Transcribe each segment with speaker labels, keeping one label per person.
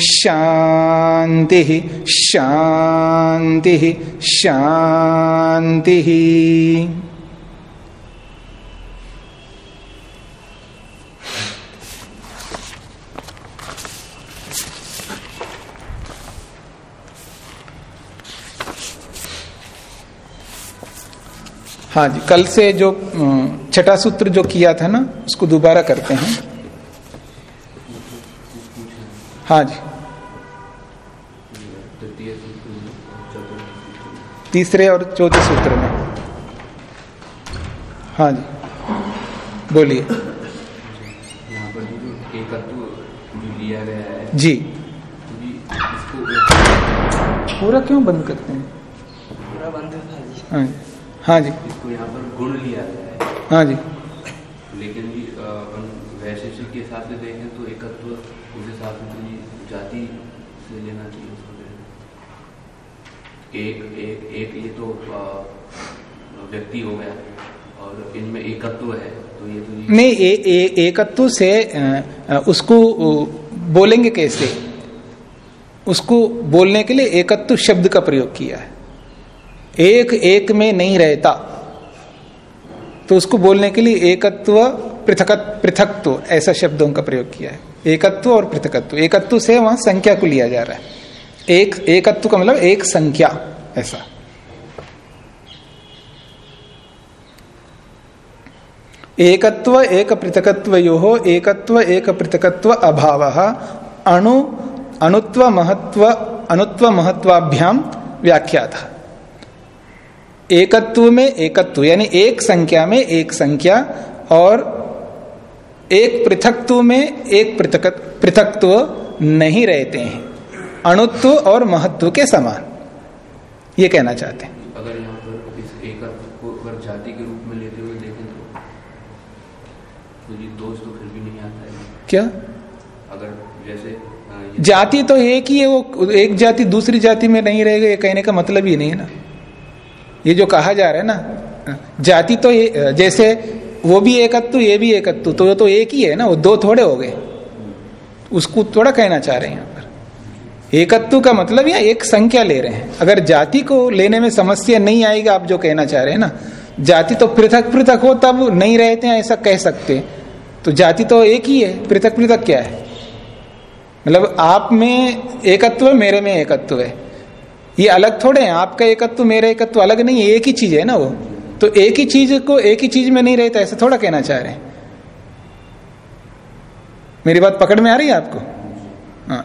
Speaker 1: शांति शांति शांति। हाँ जी, कल से जो छठा सूत्र जो किया था ना, उसको दोबारा करते हैं। हाँ जी। तीसरे और चौथे सूत्र में। हाँ जी। बोलिए।
Speaker 2: पर जो
Speaker 1: पूरा क्यों बंद करते हैं?
Speaker 2: पूरा बंद
Speaker 1: हाँ जी। हाँ जी।
Speaker 2: इसको यहाँ पर गुण लिया गया है।
Speaker 1: हाँ जी
Speaker 2: लेकिन जी अ, अपन वैशेषिक के हिसाब से देखें तो एकत्व उस हिसाब से तो जी जाति से लेना चाहिए उसको एक एक एक ये तो व्यक्ति हो गया और इनमें एकत्व है तो ये तो जी
Speaker 1: नहीं ए, ए, एकत्व से उसको बोलेंगे कैसे? उसको बोलने के लिए एकत्व शब्द का प्रयोग किया है। एक एक में नहीं रहता। तो उसको बोलने के लिए एकत्व पृथक पृथकत्व ऐसा शब्दों का प्रयोग किया है। एकत्व और पृथकत्व। एकत्व से वहाँ संख्या को लिया जा रहा है। एक, एकत्व का मतलब एक संख्या, ऐसा। एकत्व, एक पृथकत्व यो, एकत्व, एक पृथकत्व अभाव, अणु, अणुत्व महत्व, अणुत्व महत्वाभ्याम व्याख्या था एकत्व में एकत्व, यानी एक संख्या में एक संख्या, और एक पृथकत्व में एक पृथक पृथकत्व नहीं रहते हैं। अणुत्व और महत्व के समान। ये कहना चाहते हैं।
Speaker 2: अगर यहाँ पर इस एकत्व को अगर जाति के रूप में लेते हुए देखें तो तो दोष तो फिर भी नहीं आता है।
Speaker 1: क्या?
Speaker 2: अगर जैसे
Speaker 1: जाति तो एक ही है वो एक जाति दूसरी जाति में नहीं रहेगा ये कहने का मतलब ही नहीं है ना। ये जो कहा जा रहा है ना जाति तो ये जैसे वो भी एकत्व ये भी एकत्व तो वो तो एक ही है ना वो दो थोड़े हो गए। उसको थोड़ा कहना चाह रहे हैं। एकत्व का मतलब या एक संख्या ले रहे हैं। अगर जाति को लेने में समस्या नहीं आएगी, आप जो कहना चाह रहे हैं ना, जाति तो पृथक पृथक हो, तब नहीं रहते हैं, ऐसा कह सकते तो जाति तो एक ही है, पृथक पृथक क्या है? मतलब आप में एकत्व है, मेरे में एकत्व है। ये अलग थोड़े हैं, आपका एकत्व, मेरा एकत्व अलग नहीं है, एक ही चीज़ है ना वो। तो एक ही चीज़ को एक ही चीज़ में नहीं रहता, ऐसा थोड़ा कहना चाह रहे हैं। मेरी बात पकड़ में आ रही है आपको?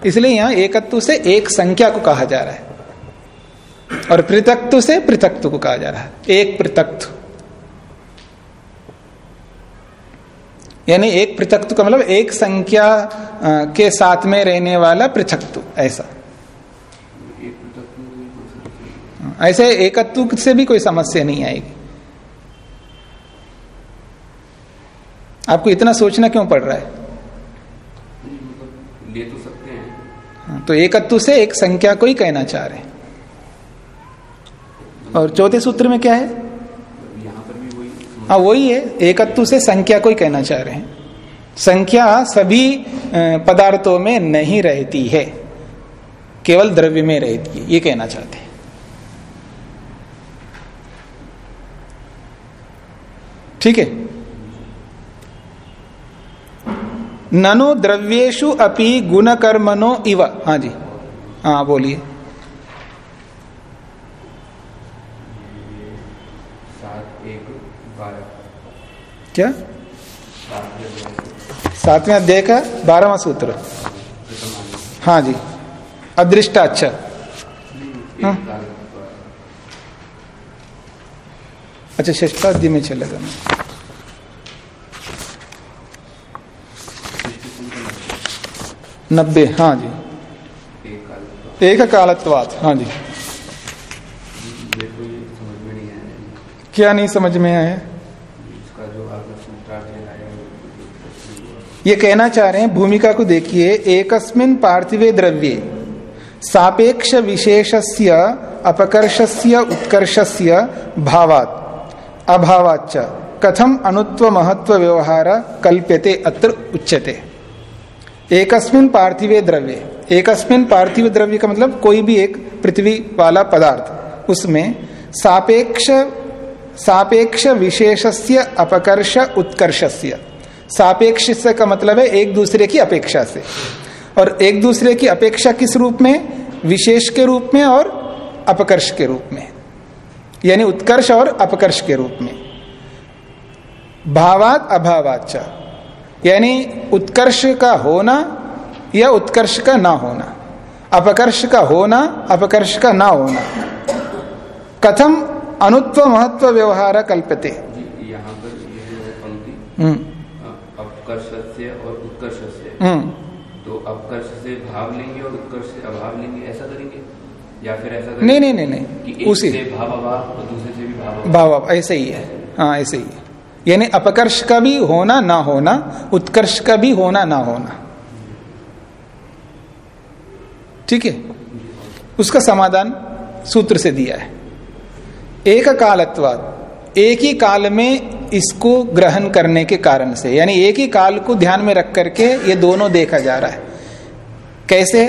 Speaker 1: इसलिए यहाँ एकत्व से एक संख्या को कहा जा रहा है। और पृथकत्व से पृथकत्व को कहा जा रहा है। एक पृथकत्व। यानी एक पृथकत्व का मतलब एक संख्या के साथ में रहने वाला पृथकत्व ऐसा।
Speaker 2: हो है।
Speaker 1: ऐसे एकत्व से भी कोई समस्या नहीं आएगी। आपको इतना सोचना क्यों पड़ रहा है?
Speaker 2: हैं
Speaker 1: हाँ, तो एकत्व से एक संख्या को ही कहना चाह रहे और चौथे सूत्र में क्या है? हाँ वही है। एकत्व से संख्या को ही कहना चाह रहे हैं। संख्या सभी पदार्थों में नहीं रहती है। केवल द्रव्य में रहती है। ये कहना चाहते हैं। ठीक है? ननु द्रव्येशु अपि गुण कर्मणो इव। हाँ जी। हाँ बोलिए। क्या? सातवें अध्याय का बारहवा सूत्र। हाँ जी। अदृष्टाच्छ हाँ। अच्छा षष्ठाध्याय में चलेगा नब्बे हाँ जी।
Speaker 2: एक काल
Speaker 1: कालत्वात हाँ जी। क्या नहीं समझ में आया? ये कहना चाह रहे हैं, भूमिका को देखिए, एकस्मिन पार्थिवे द्रव्ये, सापेक्ष विशेषस्य, अपकर्षस्य, उत्कर्षस्य भावात अभावाच कथम अनुत्व महत्व व्यवहार कल्प्यते, अत्र उच्यते। एकस्मिन पार्थिवे द्रव्य। एकस्मिन पार्थिव द्रव्य का मतलब कोई भी एक पृथ्वी वाला पदार्थ। उसमें सापेक्ष सापेक्ष विशेषस्य, अपकर्ष, उत्कर्षस्य। सापेक्ष से का मतलब है एक दूसरे की अपेक्षा से। और एक दूसरे की अपेक्षा किस रूप में? विशेष के रूप में और अपकर्ष के रूप में। यानी उत्कर्ष और अपकर्ष के रूप में। भावात अभावाच यानी उत्कर्ष का होना या उत्कर्ष का ना होना। अपकर्ष का होना अपकर्ष का ना होना। कथम अनुत्व महत्व व्यवहार कल्पते।
Speaker 2: यहाँ पर
Speaker 1: हम्म।
Speaker 2: अपकर्ष से और उत्कर्ष से
Speaker 1: हम्म।
Speaker 2: तो अपकर्ष से भाव लेंगे और उत्कर्ष से अभाव लेंगे ऐसा करेंगे? या फिर ऐसा करेंगे
Speaker 1: नहीं नहीं नहीं। नहीं उसी।
Speaker 2: भाव अभाव और दूसरे से भी भाव
Speaker 1: भाव, ऐसे ही है। हाँ ऐसे ही है। यानी अपकर्ष का भी होना, ना होना, उत्कर्ष का भी होना, ना होना। ठीक है? उसका समाधान सूत्र से दिया है। एक कालत्वाद एक ही काल में इसको ग्रहण करने के कारण से, यानी एक ही काल को ध्यान में रख करके ये दोनों देखा जा रहा है। कैसे?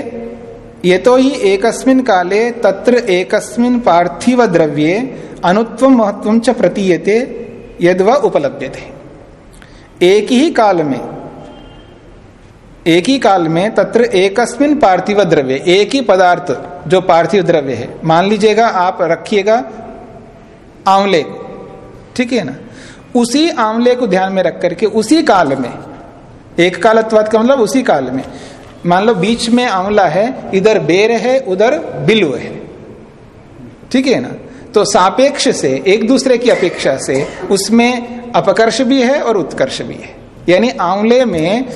Speaker 1: ये तो ही एकस्मिन काले तत्र एकस्मिन पार्थिव द्रव्ये, अनुत्व महत्व च प्रतीयते यद व उपलब्ध थे एक ही काल में, एक ही काल में तत्र एकस्मिन पार्थिव द्रव्य, एक ही पदार्थ जो पार्थिव द्रव्य है। मान लीजिएगा, आप रखिएगा आंवले को ठीक है ना? उसी आंवले को ध्यान में रख करके उसी काल में, एक कालत्वाद का मतलब उसी काल में। मान लो, बीच में आंवला है, इधर बेर है, उधर बिलु है, ठीक है ना? तो सापेक्ष से एक दूसरे की अपेक्षा से उसमें अपकर्ष भी है और उत्कर्ष भी है। यानी आंवले में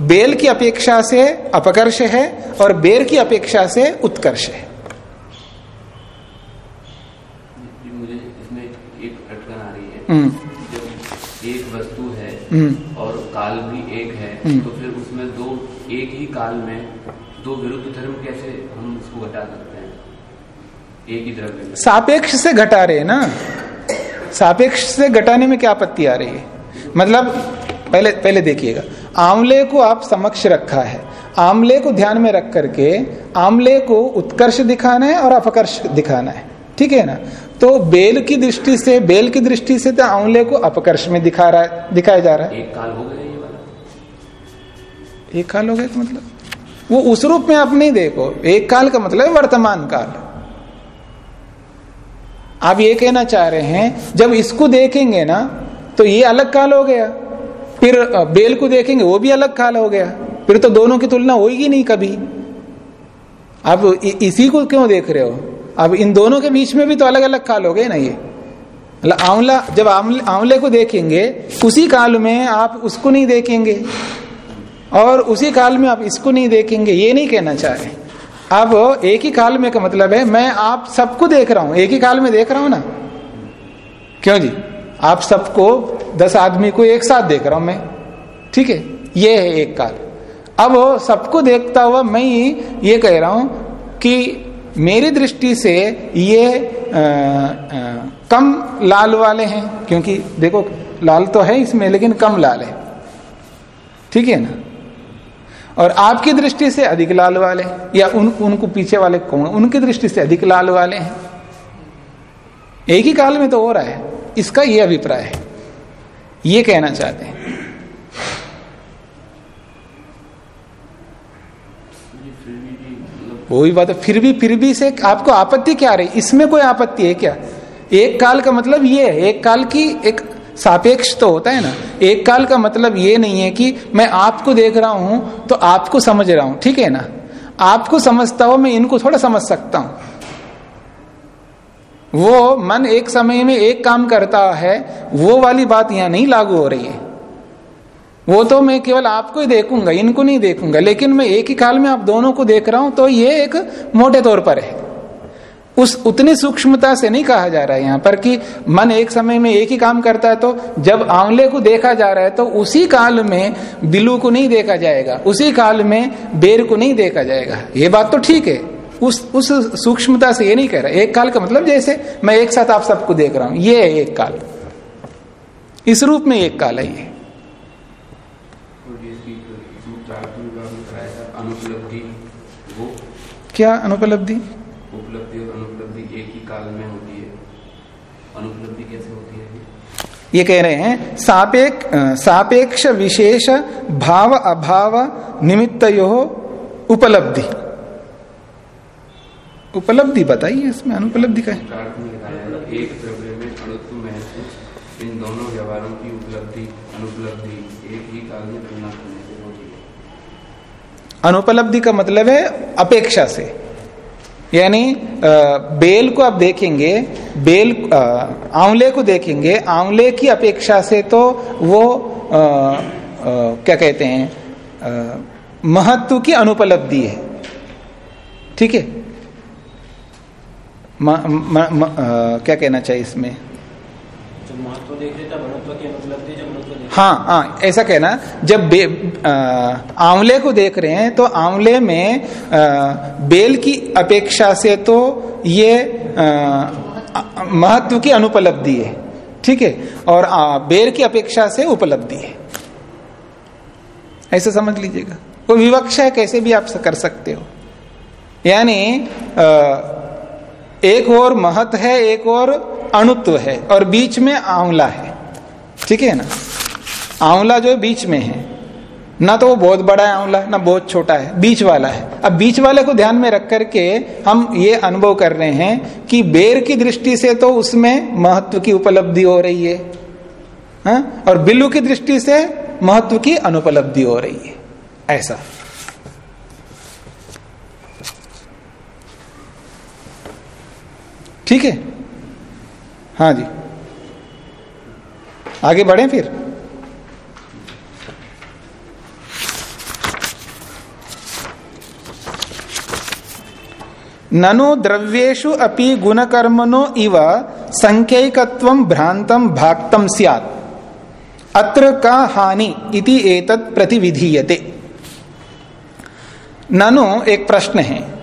Speaker 1: बेल की अपेक्षा से अपकर्ष है और बेर की अपेक्षा से उत्कर्ष है।
Speaker 2: मुझे इसमें एक अटकन आ रही है।
Speaker 1: हम्म।
Speaker 2: जब एक वस्तु है
Speaker 1: हम्म।
Speaker 2: और काल भी एक है
Speaker 1: हम्म।
Speaker 2: तो फिर उसमें दो एक ही काल में दो विरुद्ध धर्म कैसे हम उसको घटा सकते हैं? एक ही द्रव्य
Speaker 1: सापेक्ष से घटा रहे ना। सापेक्ष से घटाने में क्या आपत्ति आ रही है? मतलब पहले पहले देखिएगा। आंवले को आप समक्ष रखा है। आंवले को ध्यान में रख करके आंवले को उत्कर्ष दिखाना है और अपकर्ष दिखाना है। ठीक है ना? तो बेल की दृष्टि से बेल की दृष्टि से तो आंवले को अपकर्ष में दिखा रहा है दिखाया जा रहा है।
Speaker 2: एक काल हो गया ये वाला।
Speaker 1: एक काल हो गया तो मतलब। वो उस रूप में आप नहीं देखो। एक काल का मतलब वर्तमान काल। आप ये कहना चाह रहे हैं, जब इसको देखेंगे ना तो ये अलग काल हो गया। फिर बेल को देखेंगे, वो भी अलग काल हो गया। फिर तो दोनों की तुलना होगी नहीं कभी। आप इसी को क्यों देख रहे हो? अब इन दोनों के बीच में भी तो अलग अलग काल हो गए ना ये। आंवला, जब आंवले को देखेंगे, उसी काल में आप उसको नहीं देखेंगे। और उसी काल में आप इसको नहीं देखेंगे, ये नहीं कहना चाह रहे अब एक ही काल में का मतलब है मैं आप सबको देख रहा हूँ। एक ही काल में देख रहा हूँ ना? क्यों जी? आप सबको दस आदमी को एक साथ देख रहा हूँ मैं। ठीक है? ये है एक काल। अब सबको देखता हुआ मैं ही ये कह रहा हूँ कि मेरी दृष्टि से ये आ, आ, कम लाल वाले हैं क्योंकि देखो लाल तो है इसमें लेकिन कम लाल है। ठीक है ना? और आपकी दृष्टि से अधिक लाल वाले या उन, उनको पीछे वाले कौन उनकी दृष्टि से अधिक लाल वाले हैं। एक ही काल में तो हो रहा है। इसका यह अभिप्राय है। ये कहना चाहते हैं। वही बात है। फिर भी फिर भी से आपको आपत्ति क्या रही? इसमें कोई आपत्ति है क्या? एक काल का मतलब ये है, एक काल की एक सापेक्ष तो होता है ना। एक काल का मतलब ये नहीं है कि मैं आपको देख रहा हूँ तो आपको समझ रहा हूँ, ठीक है ना? आपको समझता हो, मैं इनको थोड़ा समझ सकता हूँ। वो मन एक समय में एक काम करता है, वो वाली बात यहाँ नहीं लागू हो रही है। वो तो मैं केवल आपको ही देखूँगा, इनको नहीं देखूँगा, लेकिन मैं एक ही काल में आप दोनों को देख रहा हूँ तो ये एक मोटे तौर पर है। उस उतनी सूक्ष्मता से नहीं कहा जा रहा है यहाँ पर कि मन एक समय में एक ही काम करता है तो जब आंवले को देखा जा रहा है तो उसी काल में बिलू को नहीं देखा जाएगा उसी काल में बेर को नहीं देखा जाएगा। ये बात तो ठीक है। उस उस सूक्ष्मता से ये नहीं कह रहा। एक काल का मतलब जैसे मैं एक साथ आप सबको देख रहा हूँ ये है एक काल। इस रूप में एक काल है ये। क्या अनुपलब्धि
Speaker 2: उपलब्धि और अनुपलब्धि एक ही काल में होती है अनुपलब्धि कैसे होती है
Speaker 1: ये कह रहे हैं सापेक्ष सापेक्ष विशेष भाव अभाव निमित्त यो उपलब्धि। उपलब्धि बताइए इसमें अनुपलब्धि का है।
Speaker 2: एक द्रव्य में अणुत्व महत्व इन दोनों व्यवहारों की उपलब्धि अनुपलब्धि एक ही काल में तुलना करने से होती है।
Speaker 1: अनुपलब्धि का मतलब है अपेक्षा से। यानी बेल को आप देखेंगे बेल आंवले को देखेंगे आंवले की अपेक्षा से तो वो आ, आ, क्या कहते हैं महत्व की अनुपलब्धि है। ठीक है? क्या कहना चाहिए इसमें? हाँ हाँ ऐसा कहना जब आंवले को देख रहे हैं तो आंवले में आ, बेल की अपेक्षा से तो ये महत्व की अनुपलब्धि है ठीक है? और आ, बेर की अपेक्षा से उपलब्धि है। ऐसा समझ लीजिएगा। वो विवक्षा है कैसे भी आप कर सकते हो। यानी एक और महत है एक और अणुत्व है और बीच में आंवला है ठीक है ना? आंवला जो बीच में है। ना तो वो बहुत बड़ा है आंवला, ना बहुत छोटा है, बीच वाला है। अब बीच वाले को ध्यान में रख करके हम ये अनुभव कर रहे हैं कि बेर की दृष्टि से तो उसमें महत्व की उपलब्धि हो रही है। हा? और बिल्लू की दृष्टि से महत्व की अनुपलब्धि हो रही है। ऐसा। ठीक है? हाँ जी। आगे बढ़े फिर। ननु द्रव्येशु अपि गुणकर्मणो इव संख्यकत्व भ्रांतम भाक्तम सियात। अत्र का हानि इति एतत् प्रतिविधीयते। ननु एक प्रश्न है।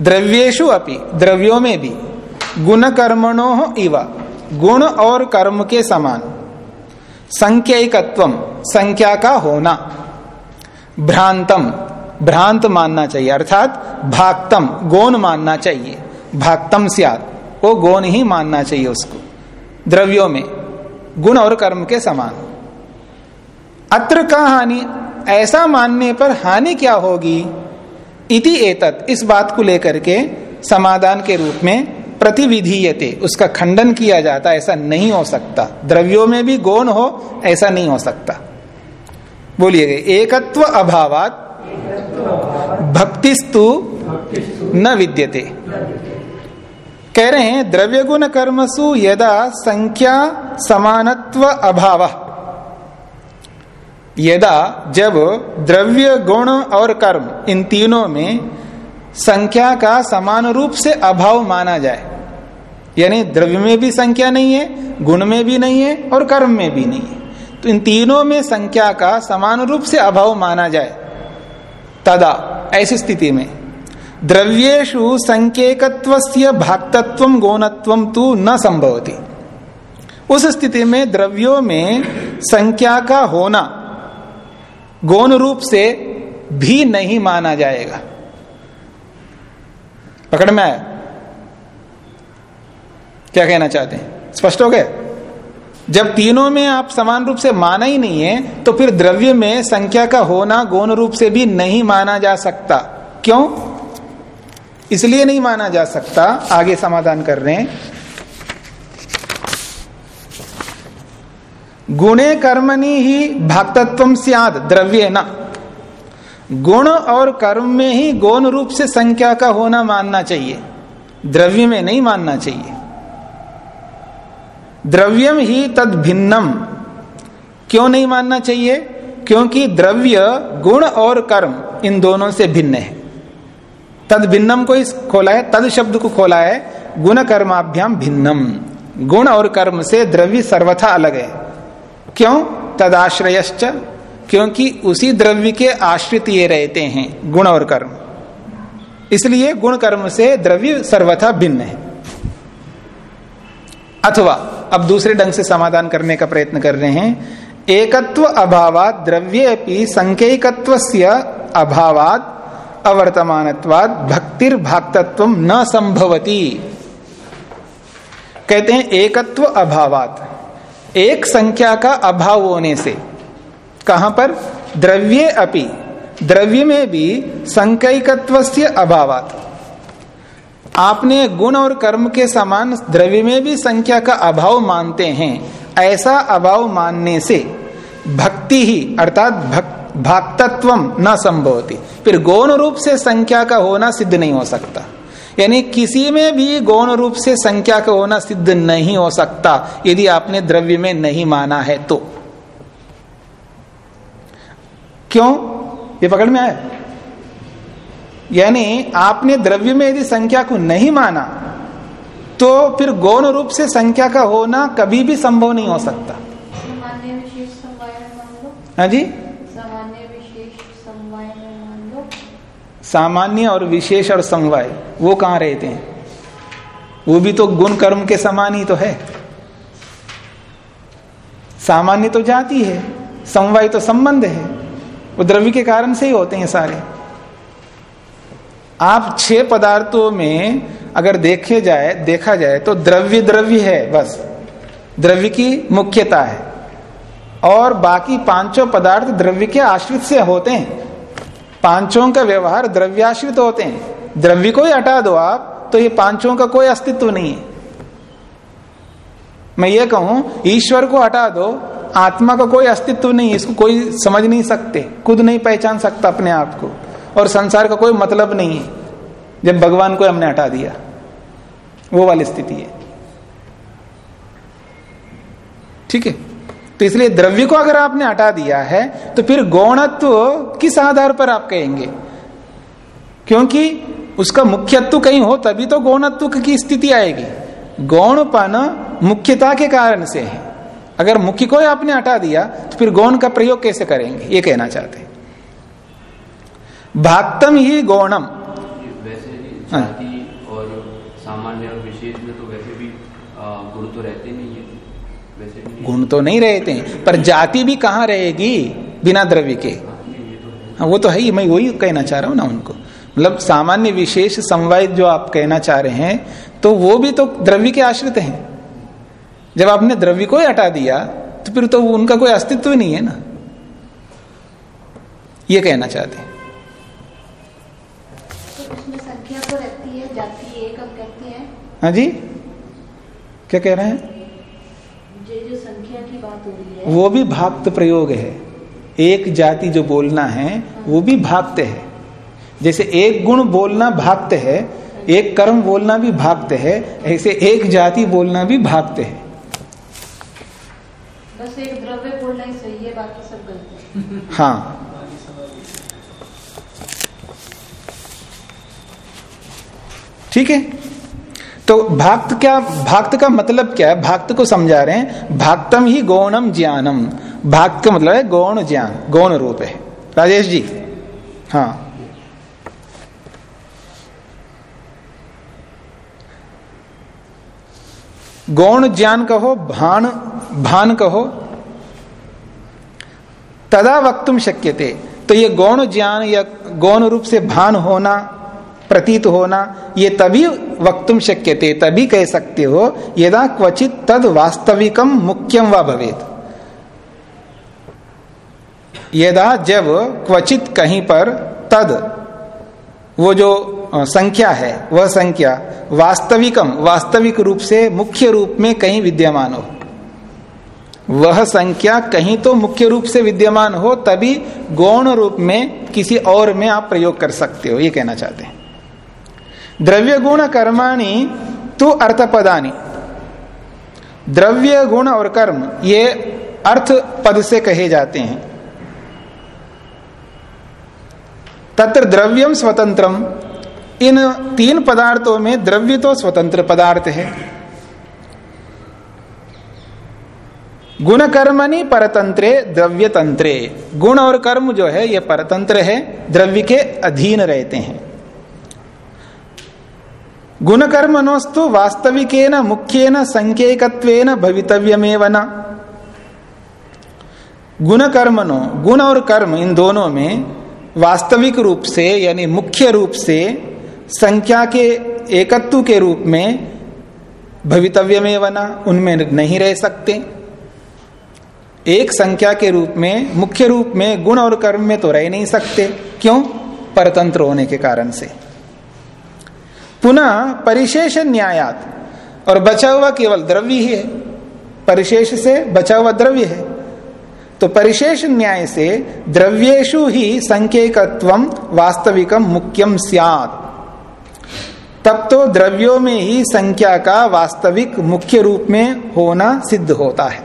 Speaker 1: द्रव्येशु अपि, द्रव्यों में भी गुण कर्मणो इव, गुण और कर्म के समान, संख्यकत्व, संख्या का होना, भ्रांतम भ्रांत मानना चाहिए, अर्थात भाक्तम गौन मानना चाहिए। भाक्तम सियात वो गौन ही मानना चाहिए उसको। द्रव्यों में, गुण और कर्म के समान। अत्र का हानि, ऐसा मानने पर हानि क्या होगी? इति एतत, इस बात को लेकर के समाधान के रूप में प्रतिविधीयते, उसका खंडन किया जाता, ऐसा नहीं हो सकता। द्रव्यों में भी गौण हो, ऐसा नहीं हो सकता। बोलिए, एकत्व अभावात भक्तिस्तु न विद्यते। कह रहे हैं द्रव्य गुण कर्मसु यदा संख्या समानत्व अभाव। यदा जब द्रव्य, गुण और कर्म, इन तीनों में संख्या का समान रूप से अभाव माना जाए, यानी द्रव्य में भी संख्या नहीं है, गुण में भी नहीं है और कर्म में भी नहीं है तो इन तीनों में संख्या का समान रूप से अभाव माना जाए। तदा, ऐसी स्थिति में द्रव्येशु संकेकत्व भाक्तत्व, गौणत्व तो न संभवती। उस स्थिति में द्रव्यों में संख्या का होना गौण रूप से भी नहीं माना जाएगा। पकड़ में आया? क्या कहना चाहते हैं? स्पष्ट हो गए जब तीनों में आप समान रूप से माना ही नहीं है तो फिर द्रव्य में संख्या का होना गौण रूप से भी नहीं माना जा सकता। क्यों? इसलिए नहीं माना जा सकता। आगे समाधान कर रहे हैं। गुणे कर्मणि ही भाक्तत्व सियाद, द्रव्य ना। गुण और कर्म में ही गौण रूप से संख्या का होना मानना चाहिए। द्रव्य में नहीं मानना चाहिए। द्रव्यम ही तद भिन्नम। क्यों नहीं मानना चाहिए? क्योंकि द्रव्य, गुण और कर्म, इन दोनों से भिन्न है। तद भिन्नम को इस खोला है, तद शब्द को खोला है, गुण कर्माभ्याम भिन्नम। गुण और कर्म से द्रव्य सर्वथा अलग है। क्यों? तदाश्रयश्च क्योंकि उसी द्रव्य के आश्रित ये रहते हैं, गुण और कर्म। इसलिए गुण कर्म से द्रव्य सर्वथा भिन्न है। अथवा अब दूसरे ढंग से समाधान करने का प्रयत्न कर रहे हैं। एकत्व अभावात द्रव्य संकेकत्व अवर्तमानत्वाद भक्तिर भाक्तत्व न संभवती। कहते हैं एकत्व अभावात। एक संख्या का अभाव होने से कहाँ पर? द्रव्य अपि। द्रव्य में भी संकैकत्व अभावात। आपने गुण और कर्म के समान द्रव्य में भी संख्या का अभाव मानते हैं, ऐसा अभाव मानने से भक्ति ही, अर्थात भाक्तत्व न संभवती। फिर गौण रूप से संख्या का होना सिद्ध नहीं हो सकता। यानी किसी में भी गौण रूप से संख्या का होना सिद्ध नहीं हो सकता, यदि आपने द्रव्य में नहीं माना है तो। क्यों? ये पकड़ में आया? यानी आपने द्रव्य में यदि संख्या को नहीं माना तो फिर गौण रूप से संख्या का होना कभी भी संभव नहीं हो सकता। हाँ जी? सामान्य और विशेष और समवाय वो कहाँ रहते हैं? वो भी तो गुण कर्म के समान ही तो है। सामान्य तो जाति है समवाय तो संबंध है। वो द्रव्य के कारण से ही होते हैं सारे। आप छह पदार्थों में अगर देखे जाए, देखा जाए तो द्रव्य द्रव्य है, बस। द्रव्य की मुख्यता है। और बाकी पाँचों पदार्थ द्रव्य के आश्रित से होते हैं। पाँचों का व्यवहार द्रव्याश्रित होते हैं। द्रव्य को ही हटा दो आप तो ये पाँचों का कोई अस्तित्व नहीं है। मैं ये कहूँ, ईश्वर को हटा दो, आत्मा का कोई अस्तित्व नहीं इसको कोई समझ नहीं सकते, खुद नहीं पहचान सकता अपने आप को। और संसार का कोई मतलब नहीं है। जब भगवान को हमने हटा दिया, वो वाली स्थिति है। ठीक है? तो इसलिए द्रव्य को अगर आपने हटा दिया है तो फिर गौणत्व किस आधार पर आप कहेंगे? क्योंकि उसका मुख्यत्व कहीं हो, तभी तो गौणत्व की स्थिति आएगी। गौणपन मुख्यता के कारण से है। अगर मुख्य को आपने हटा दिया तो फिर गौण का प्रयोग कैसे करेंगे? ये कहना चाहते हैं। भागतम ही गौणम।
Speaker 2: वैसे हाँ। और सामान्य और विशेष में तो वैसे भी गुण तो रहते नहीं है।
Speaker 1: वैसे भी गुण तो नहीं रहते हैं पर जाति भी कहाँ रहेगी बिना द्रव्य के? हाँ वो तो है ही मैं वही कहना चाह रहा हूँ ना उनको। मतलब सामान्य विशेष समवाय जो आप कहना चाह रहे हैं तो वो भी तो द्रव्य के आश्रित हैं। जब आपने द्रव्य को ही हटा दिया तो फिर तो उनका कोई अस्तित्व नहीं है ना। ये कहना चाहते हैं। हाँ जी? क्या कह रहे हैं?
Speaker 3: जो संख्या की बात हो रही है।
Speaker 1: वो भी भाक्त प्रयोग है। एक जाति जो बोलना है वो भी भाक्त है। जैसे एक गुण बोलना भाक्त है एक कर्म बोलना भी भाक्त है ऐसे एक जाति बोलना भी भाक्त है।
Speaker 3: बस एक द्रव्य बोलना ही सही है बाकी सब गलत
Speaker 1: हाँ। ठीक है? तो भक्त क्या, भक्त का मतलब क्या है? भक्त को समझा रहे हैं, भक्तम ही गौणम ज्ञानम। भक्त का मतलब है गौण ज्ञान, गौण रूप है। राजेश जी हाँ। गौण ज्ञान कहो, भान भान कहो, तदा वक्तुम शक्य थे तो ये गौण ज्ञान या गौण रूप से भान होना प्रतीत होना, ये तभी वक्तुम शक्य थे तभी कह सकते हो, यदा क्वचित तद वास्तविकम मुख्यम व भवेद यदा जब क्वचित कहीं पर तद, वो जो संख्या है, वह संख्या वास्तविकम वास्तविक रूप से मुख्य रूप में कहीं विद्यमान हो, वह संख्या कहीं तो मुख्य रूप से विद्यमान हो, तभी गौण रूप में किसी और में आप प्रयोग कर सकते हो, ये कहना चाहते हैं। द्रव्य गुण कर्माणी तो अर्थपदानी। द्रव्य गुण और कर्म, ये अर्थ पद से कहे जाते हैं। तत्र द्रव्यम स्वतंत्रम। इन तीन पदार्थों में द्रव्य तो स्वतंत्र पदार्थ है। गुण कर्मणि परतंत्रे द्रव्य तंत्रे गुण और कर्म जो है, ये परतंत्र है, द्रव्य के अधीन रहते हैं। गुण कर्मणोस्तु वास्तविकेन मुख्येन संकेकत्वेन भवितव्यमेव न गुण कर्मनो गुण और कर्म इन दोनों में वास्तविक रूप से यानी मुख्य रूप से संख्या के एकत्व के रूप में भवितव्य में बना उनमें नहीं रह सकते एक संख्या के रूप में मुख्य रूप में गुण और कर्म में तो रह नहीं सकते क्यों परतंत्र होने के कारण से पुनः परिशेष न्यायात और बचा हुआ केवल द्रव्य ही है। परिशेष से बचा हुआ द्रव्य है। तो परिशेष न्याय से द्रव्येशु ही संकेकत्व वास्तविकम मुख्यम सियात। तब तो द्रव्यों में ही संख्या का वास्तविक मुख्य रूप में होना सिद्ध होता है।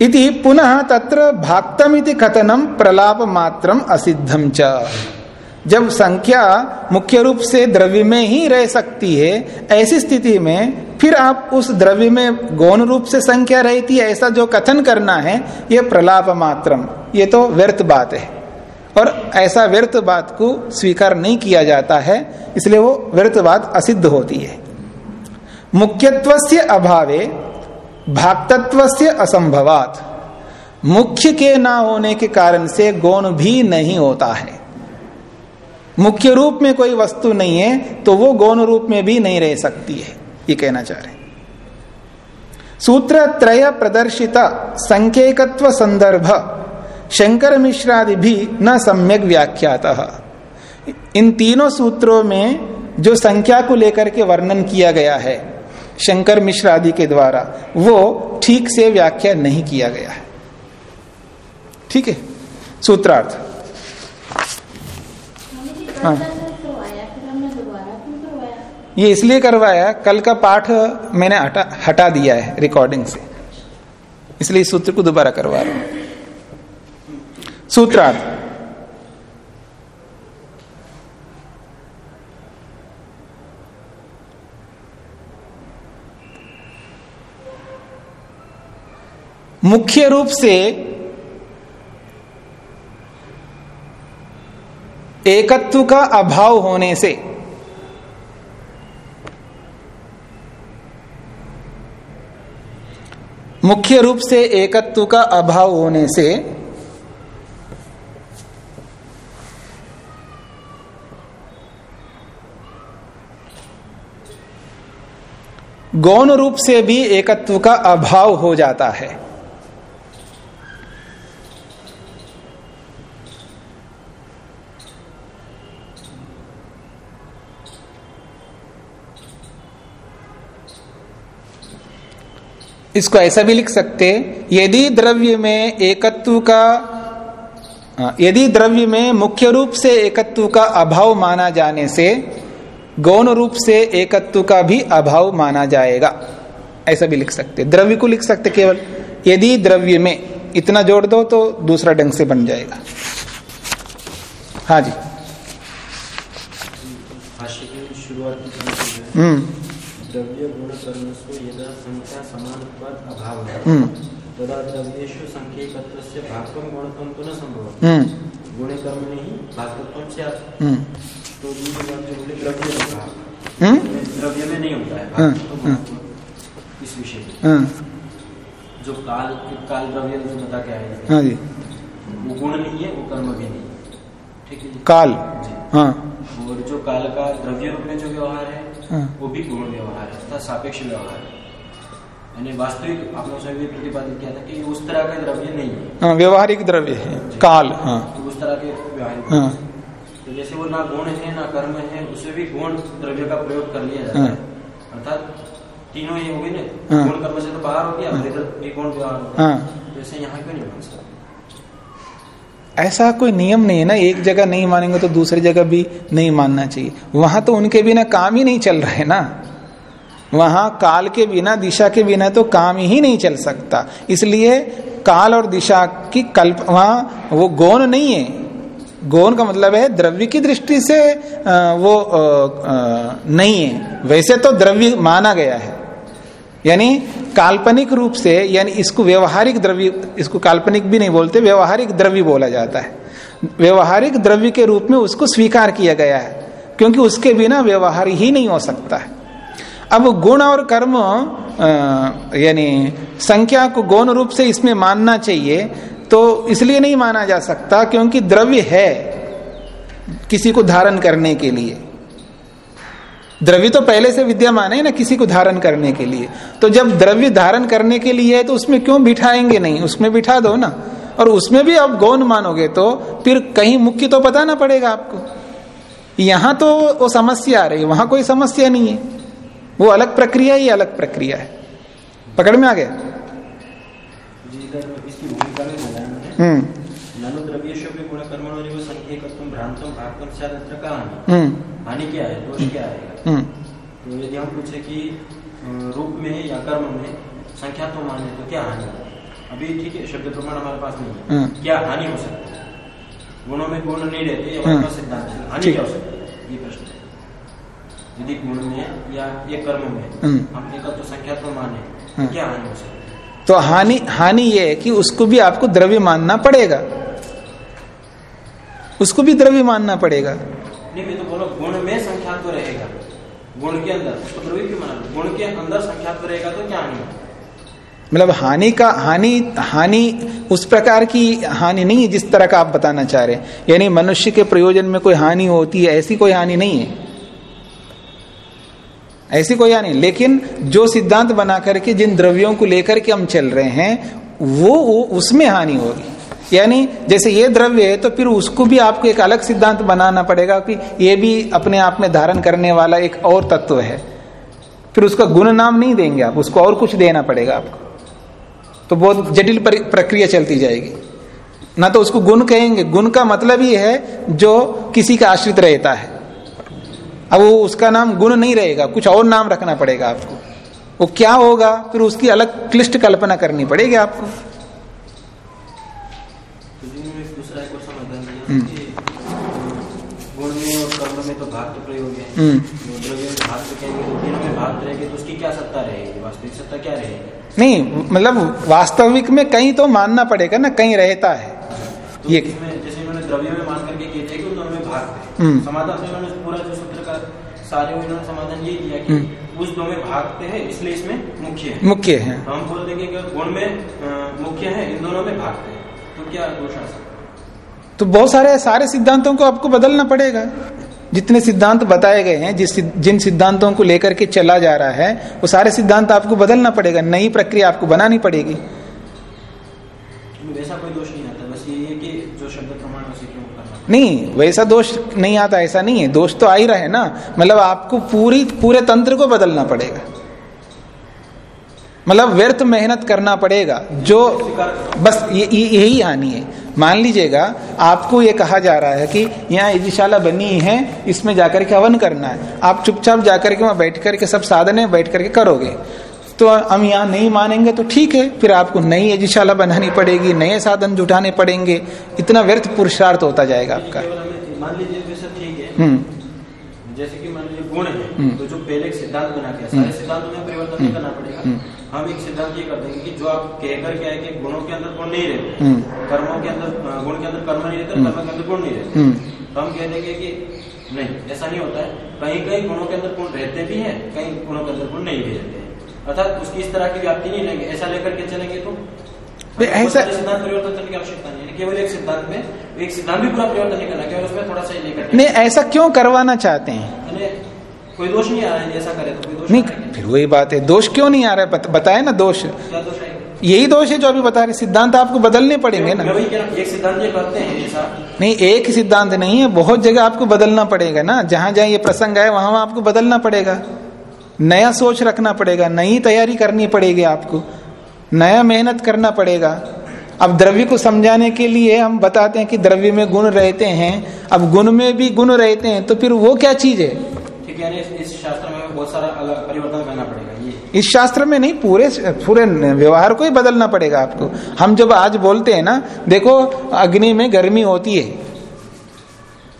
Speaker 1: इति पुनः तत्र भाक्तमिति कथनम प्रलाप मात्रम असिद्धम च। जब संख्या मुख्य रूप से द्रव्य में ही रह सकती है, ऐसी स्थिति में फिर आप उस द्रव्य में गौण रूप से संख्या रहती है, ऐसा जो कथन करना है यह प्रलाप मात्रम, ये तो व्यर्थ बात है। और ऐसा व्यर्थ बात को स्वीकार नहीं किया जाता है, इसलिए वो व्यर्थ बात असिद्ध होती है। मुख्यत्व से अभावे भागतत्व से असंभवात। मुख्य के ना होने के कारण से गौण भी नहीं होता है। मुख्य रूप में कोई वस्तु नहीं है तो वो गौण रूप में भी नहीं रह सकती है, ये कहना चाह रहे सूत्र त्रय प्रदर्शित, संकेकत्व संदर्भ, शंकर मिश्रादि भी न सम्यक व्याख्यात। इन तीनों सूत्रों में जो संख्या को लेकर के वर्णन किया गया है, शंकर मिश्र आदि के द्वारा, वो ठीक से व्याख्या नहीं किया गया है। ठीक है? सूत्रार्थ। हाँ। ये इसलिए करवाया, कल का पाठ मैंने हटा हटा दिया है रिकॉर्डिंग से। इसलिए इस सूत्र को दोबारा करवा रहा हूँ। सूत्रार्थ। मुख्य रूप से एकत्व का अभाव होने से। मुख्य रूप से एकत्व का अभाव होने से गौण रूप से भी एकत्व का अभाव हो जाता है। इसको ऐसा भी लिख सकते यदि द्रव्य में एकत्व का हाँ, यदि द्रव्य में मुख्य रूप से एकत्व का अभाव माना जाने से गौण रूप से एकत्व का भी अभाव माना जाएगा। ऐसा भी लिख सकते द्रव्य को लिख सकते केवल। यदि द्रव्य में इतना जोड़ दो तो दूसरा ढंग से बन जाएगा। हाँ जी। हम्म
Speaker 4: द्रव्य गुण कर्मसु यदा संख्या समानत्वात्
Speaker 1: हम्म।
Speaker 4: भागत्वं गुणत्वं तु न संभवति
Speaker 1: हम्म।
Speaker 4: गुणे कर्मणि हि भागत्वं स्यात्।
Speaker 1: हम्म।
Speaker 4: तो जो द्रव्य में
Speaker 1: हम्म।
Speaker 4: द्रव्य में नहीं होता है
Speaker 1: हाँ, हाँ।
Speaker 4: गुणत्व इस विषय में।
Speaker 1: हाँ
Speaker 4: जो काल काल द्रव्य जो बता के आए
Speaker 1: हाँ जी।
Speaker 4: वो गुण नहीं है वो कर्म भी नहीं ठीक है
Speaker 1: काल। हाँ।
Speaker 4: और जो काल का द्रव्य रूप में जो व्यवहार है
Speaker 1: हाँ।
Speaker 4: वो भी गुण व्यवहार है तथा सापेक्ष व्यवहार है। वास्तविक आप लोगों भी प्रतिपादित किया था कि उस तरह का द्रव्य नहीं है।
Speaker 1: हाँ व्यवहारिक द्रव्य है काल हाँ।
Speaker 4: तो उस तरह के व्यवहारिक
Speaker 1: हाँ।
Speaker 4: तो जैसे वो ना गुण है ना कर्म है उसे भी गुण द्रव्य का प्रयोग कर लिया जाता
Speaker 1: हाँ।
Speaker 4: है। अर्थात तीनों ये हो गए ना
Speaker 1: हाँ।
Speaker 4: गुण कर्म से तो बाहर हो गया। भी गुण व्यवहार हो गया। जैसे यहाँ क्यों नहीं मान सकते?
Speaker 1: ऐसा कोई नियम नहीं है ना एक जगह नहीं मानेंगे तो दूसरी जगह भी नहीं मानना चाहिए। वहाँ तो उनके बिना काम ही नहीं चल रहे ना। वहाँ काल के बिना, दिशा के बिना तो काम ही नहीं चल सकता। इसलिए काल और दिशा की कल्प, वहाँ वो गौण नहीं है। गौण का मतलब है द्रव्य की दृष्टि से वो नहीं है। वैसे तो द्रव्य माना गया है। यानी काल्पनिक रूप से, यानी इसको व्यवहारिक द्रव्य, इसको काल्पनिक भी नहीं बोलते, व्यवहारिक द्रव्य बोला जाता है। व्यवहारिक द्रव्य के रूप में उसको स्वीकार किया गया है, क्योंकि उसके बिना व्यवहार ही नहीं हो सकता है। अब गुण और कर्म यानी संख्या को गौण रूप से इसमें मानना चाहिए तो इसलिए नहीं माना जा सकता क्योंकि द्रव्य है किसी को धारण करने के लिए। द्रव्य तो पहले से विद्यमान है ना किसी को धारण करने के लिए। तो जब द्रव्य धारण करने के लिए है तो उसमें क्यों बिठाएँगे नहीं? उसमें बिठा दो ना। और उसमें भी आप गौन मानोगे तो फिर कहीं मुख्य तो बताना पड़ेगा आपको। यहाँ तो वो समस्या आ रही वहाँ कोई समस्या नहीं है। वो अलग प्रक्रिया ही अलग प्रक्रिया है। पकड़ में आ गया हम्म। हम्म।
Speaker 4: हानि क्या है? दोष क्या हम्म। तो यदि हम पूछे कि रूप में या कर्म में संख्या तो माने तो क्या हानि अभी ठीक है शब्द प्रमाण हमारे पास नहीं है। क्या हानि हो सकती है? गुणों में गुण नहीं रहते हमारे। पास सिद्धांत हानि क्या हो सकती है? ये प्रश्न है यदि गुण में या ये कर्म में हम एक तो संख्या तो माने तो क्या हानि हो सकती
Speaker 1: तो हानि हानि ये है कि उसको भी आपको द्रव्य मानना पड़ेगा। उसको भी द्रव्य मानना पड़ेगा।
Speaker 4: नहीं मैं तो बोलो गुण में संख्यात्व रहेगा। गुण के अंदर उसको द्रव्य क्यों माना? गुण के अंदर संख्यात्व रहेगा तो क्या हानि
Speaker 1: मतलब हानि का हानि हानि उस प्रकार की हानि नहीं है जिस तरह का आप बताना चाह रहे हैं। यानी मनुष्य के प्रयोजन में कोई हानि होती है ऐसी कोई हानि नहीं है। ऐसी कोई हानि लेकिन जो सिद्धांत बना करके जिन द्रव्यों को लेकर के हम चल रहे हैं वो, वो उसमें हानि होगी। यानी जैसे ये द्रव्य है तो फिर उसको भी आपको एक अलग सिद्धांत बनाना पड़ेगा कि ये भी अपने आप में धारण करने वाला एक और तत्व है। फिर उसका गुण नाम नहीं देंगे आप उसको और कुछ देना पड़ेगा आपको। तो बहुत जटिल प्रक्रिया चलती जाएगी। ना तो उसको गुण कहेंगे। गुण का मतलब ही है जो किसी का आश्रित रहता है। अब वो उसका नाम गुण नहीं रहेगा कुछ और नाम रखना पड़ेगा आपको। वो क्या होगा? फिर उसकी अलग क्लिष्ट कल्पना करनी पड़ेगी आपको।
Speaker 4: हम्म। क्या रहेगी
Speaker 1: नहीं मतलब वास्तविक में कहीं तो मानना पड़ेगा ना कहीं रहता है।
Speaker 4: तो ये जैसे उन्होंने द्रव्य में मान करके किए थे कि उन्होंने भाग हम्म। समाधान से उन्होंने पूरा जो सूत्र सारे उन्होंने समाधान ये किया कि हम्म। उस दो में भागते हैं इसलिए इसमें मुख्य है।
Speaker 1: मुख्य है।
Speaker 4: तो हम बोल देंगे कि गुण में मुख्य है इन दोनों में भागते हैं। तो क्या दोष आ सकता
Speaker 1: तो बहुत सारे सारे सिद्धांतों को आपको बदलना पड़ेगा। जितने सिद्धांत बताए गए हैं जिस जिन सिद्धांतों को लेकर के चला जा रहा है वो सारे सिद्धांत आपको बदलना पड़ेगा। नई प्रक्रिया आपको बनानी पड़ेगी
Speaker 4: वैसा कोई दोष नहीं आता बस ये कि जो शब्द प्रमाण
Speaker 1: नहीं, वैसा दोष नहीं आता, ऐसा नहीं है। दोष तो आ ही रहे ना। मतलब आपको पूरी, पूरे तंत्र को बदलना पड़ेगा। मतलब व्यर्थ मेहनत करना पड़ेगा। जो, बस यही हानि है। मान लीजिएगा, आपको ये कहा जा रहा है कि यहाँ यज्ञशाला बनी है, इसमें जाकर के हवन करना है। आप चुपचाप जाकर के वहाँ बैठ करके सब साधन बैठ करके करोगे। तो हम यहाँ नहीं मानेंगे तो ठीक है फिर आपको नई यज्ञशाला बनानी पड़ेगी नए साधन जुटाने पड़ेंगे इतना व्यर्थ पुरुषार्थ होता जाएगा आपका
Speaker 4: मान लीजिए हम्म। जैसे कि मान लीजिए गुण है हम्म। तो जो पहले सिद्धांत बना के सारे हम्म। सिद्धांतों में परिवर्तन करना पड़ेगा हम एक सिद्धांत ये कर देंगे कि जो आप कहकर क्या है कि गुणों के अंदर गुण नहीं रहते। कर्मों के अंदर गुण के अंदर कर्म नहीं रहते। कर्म के अंदर गुण नहीं रहते। तो हम कह देंगे कि नहीं ऐसा नहीं होता है कहीं कहीं गुणों के अंदर गुण रहते भी हैं कहीं गुणों के अंदर गुण नहीं भी रहते हैं अर्थात उसकी इस तरह की व्याप्ति नहीं लेंगे ऐसा लेकर के चलेंगे तो? ऐसा सिद्धांत परिवर्तन की आवश्यकता नहीं केवल एक सिद्धांत में एक सिद्धांत भी पूरा परिवर्तन नहीं करना केवल उसमें थोड़ा सा लेकर
Speaker 1: नहीं ऐसा क्यों करवाना चाहते हैं?
Speaker 4: कोई दोष नहीं आ रहा है ऐसा करे तो कोई दोष
Speaker 1: नहीं फिर वही बात है दोष क्यों नहीं आ रहा है? बताए ना दोष। यही दोष है जो अभी बता रहे सिद्धांत आपको बदलने पड़ेंगे ना।
Speaker 4: एक सिद्धांत ये करते हैं ऐसा?
Speaker 1: नहीं एक सिद्धांत नहीं है बहुत जगह आपको बदलना पड़ेगा ना। जहाँ जहाँ ये प्रसंग आए वहाँ आपको बदलना पड़ेगा। नया सोच रखना पड़ेगा नई तैयारी करनी पड़ेगी आपको नया मेहनत करना पड़ेगा। अब द्रव्य को समझाने के लिए हम बताते हैं कि द्रव्य में गुण रहते हैं अब गुण में भी गुण रहते हैं तो फिर वो क्या चीज़ है?
Speaker 4: ठीक है इस शास्त्र में बहुत सारा अलग परिवर्तन करना पड़ेगा ये।
Speaker 1: इस शास्त्र में नहीं पूरे पूरे व्यवहार को ही बदलना पड़ेगा आपको। हम जब आज बोलते हैं ना देखो अग्नि में गर्मी होती है।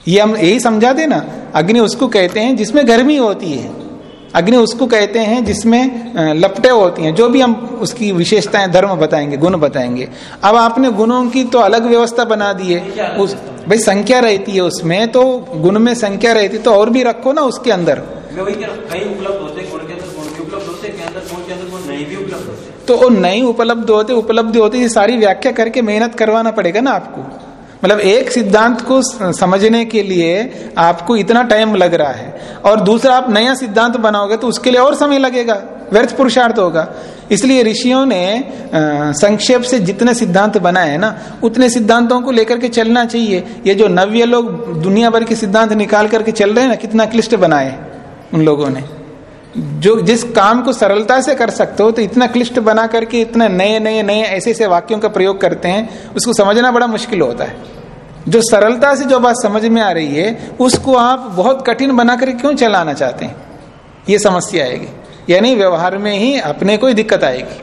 Speaker 1: ये हम यही समझा देना अग्नि उसको कहते हैं जिसमें गर्मी होती है। अग्नि उसको कहते हैं जिसमें लपटे होती हैं। जो भी हम उसकी विशेषताएँ धर्म बताएँगे गुण बताएँगे। अब आपने गुणों की तो अलग व्यवस्था बना दी है। उस भाई संख्या रहती है उसमें तो गुण में संख्या रहती तो और भी रखो ना उसके अंदर। तो वो नहीं उपलब्ध होते उपलब्ध होते ये सारी व्याख्या करके मेहनत करवाना पड़ेगा ना आपको। मतलब एक सिद्धांत को समझने के लिए आपको इतना टाइम लग रहा है। और दूसरा, आप नया सिद्धांत बनाओगे तो उसके लिए और समय लगेगा, व्यर्थ पुरुषार्थ होगा। इसलिए ऋषियों ने संक्षेप से जितने सिद्धांत बनाए हैं ना, उतने सिद्धांतों को लेकर के चलना चाहिए। ये जो नव्य लोग दुनिया भर के सिद्धांत निकाल करके चल रहे हैं ना, कितना क्लिष्ट बनाए उन लोगों ने। जो जिस काम को सरलता से कर सकते हो तो इतना क्लिष्ट बना करके इतना नए नए नए ऐसे ऐसे वाक्यों का प्रयोग करते हैं उसको समझना बड़ा मुश्किल होता है। जो सरलता से जो बात समझ में आ रही है उसको आप बहुत कठिन बना कर क्यों चलाना चाहते हैं? ये समस्या आएगी। यानी व्यवहार में ही अपने को ही दिक्कत आएगी।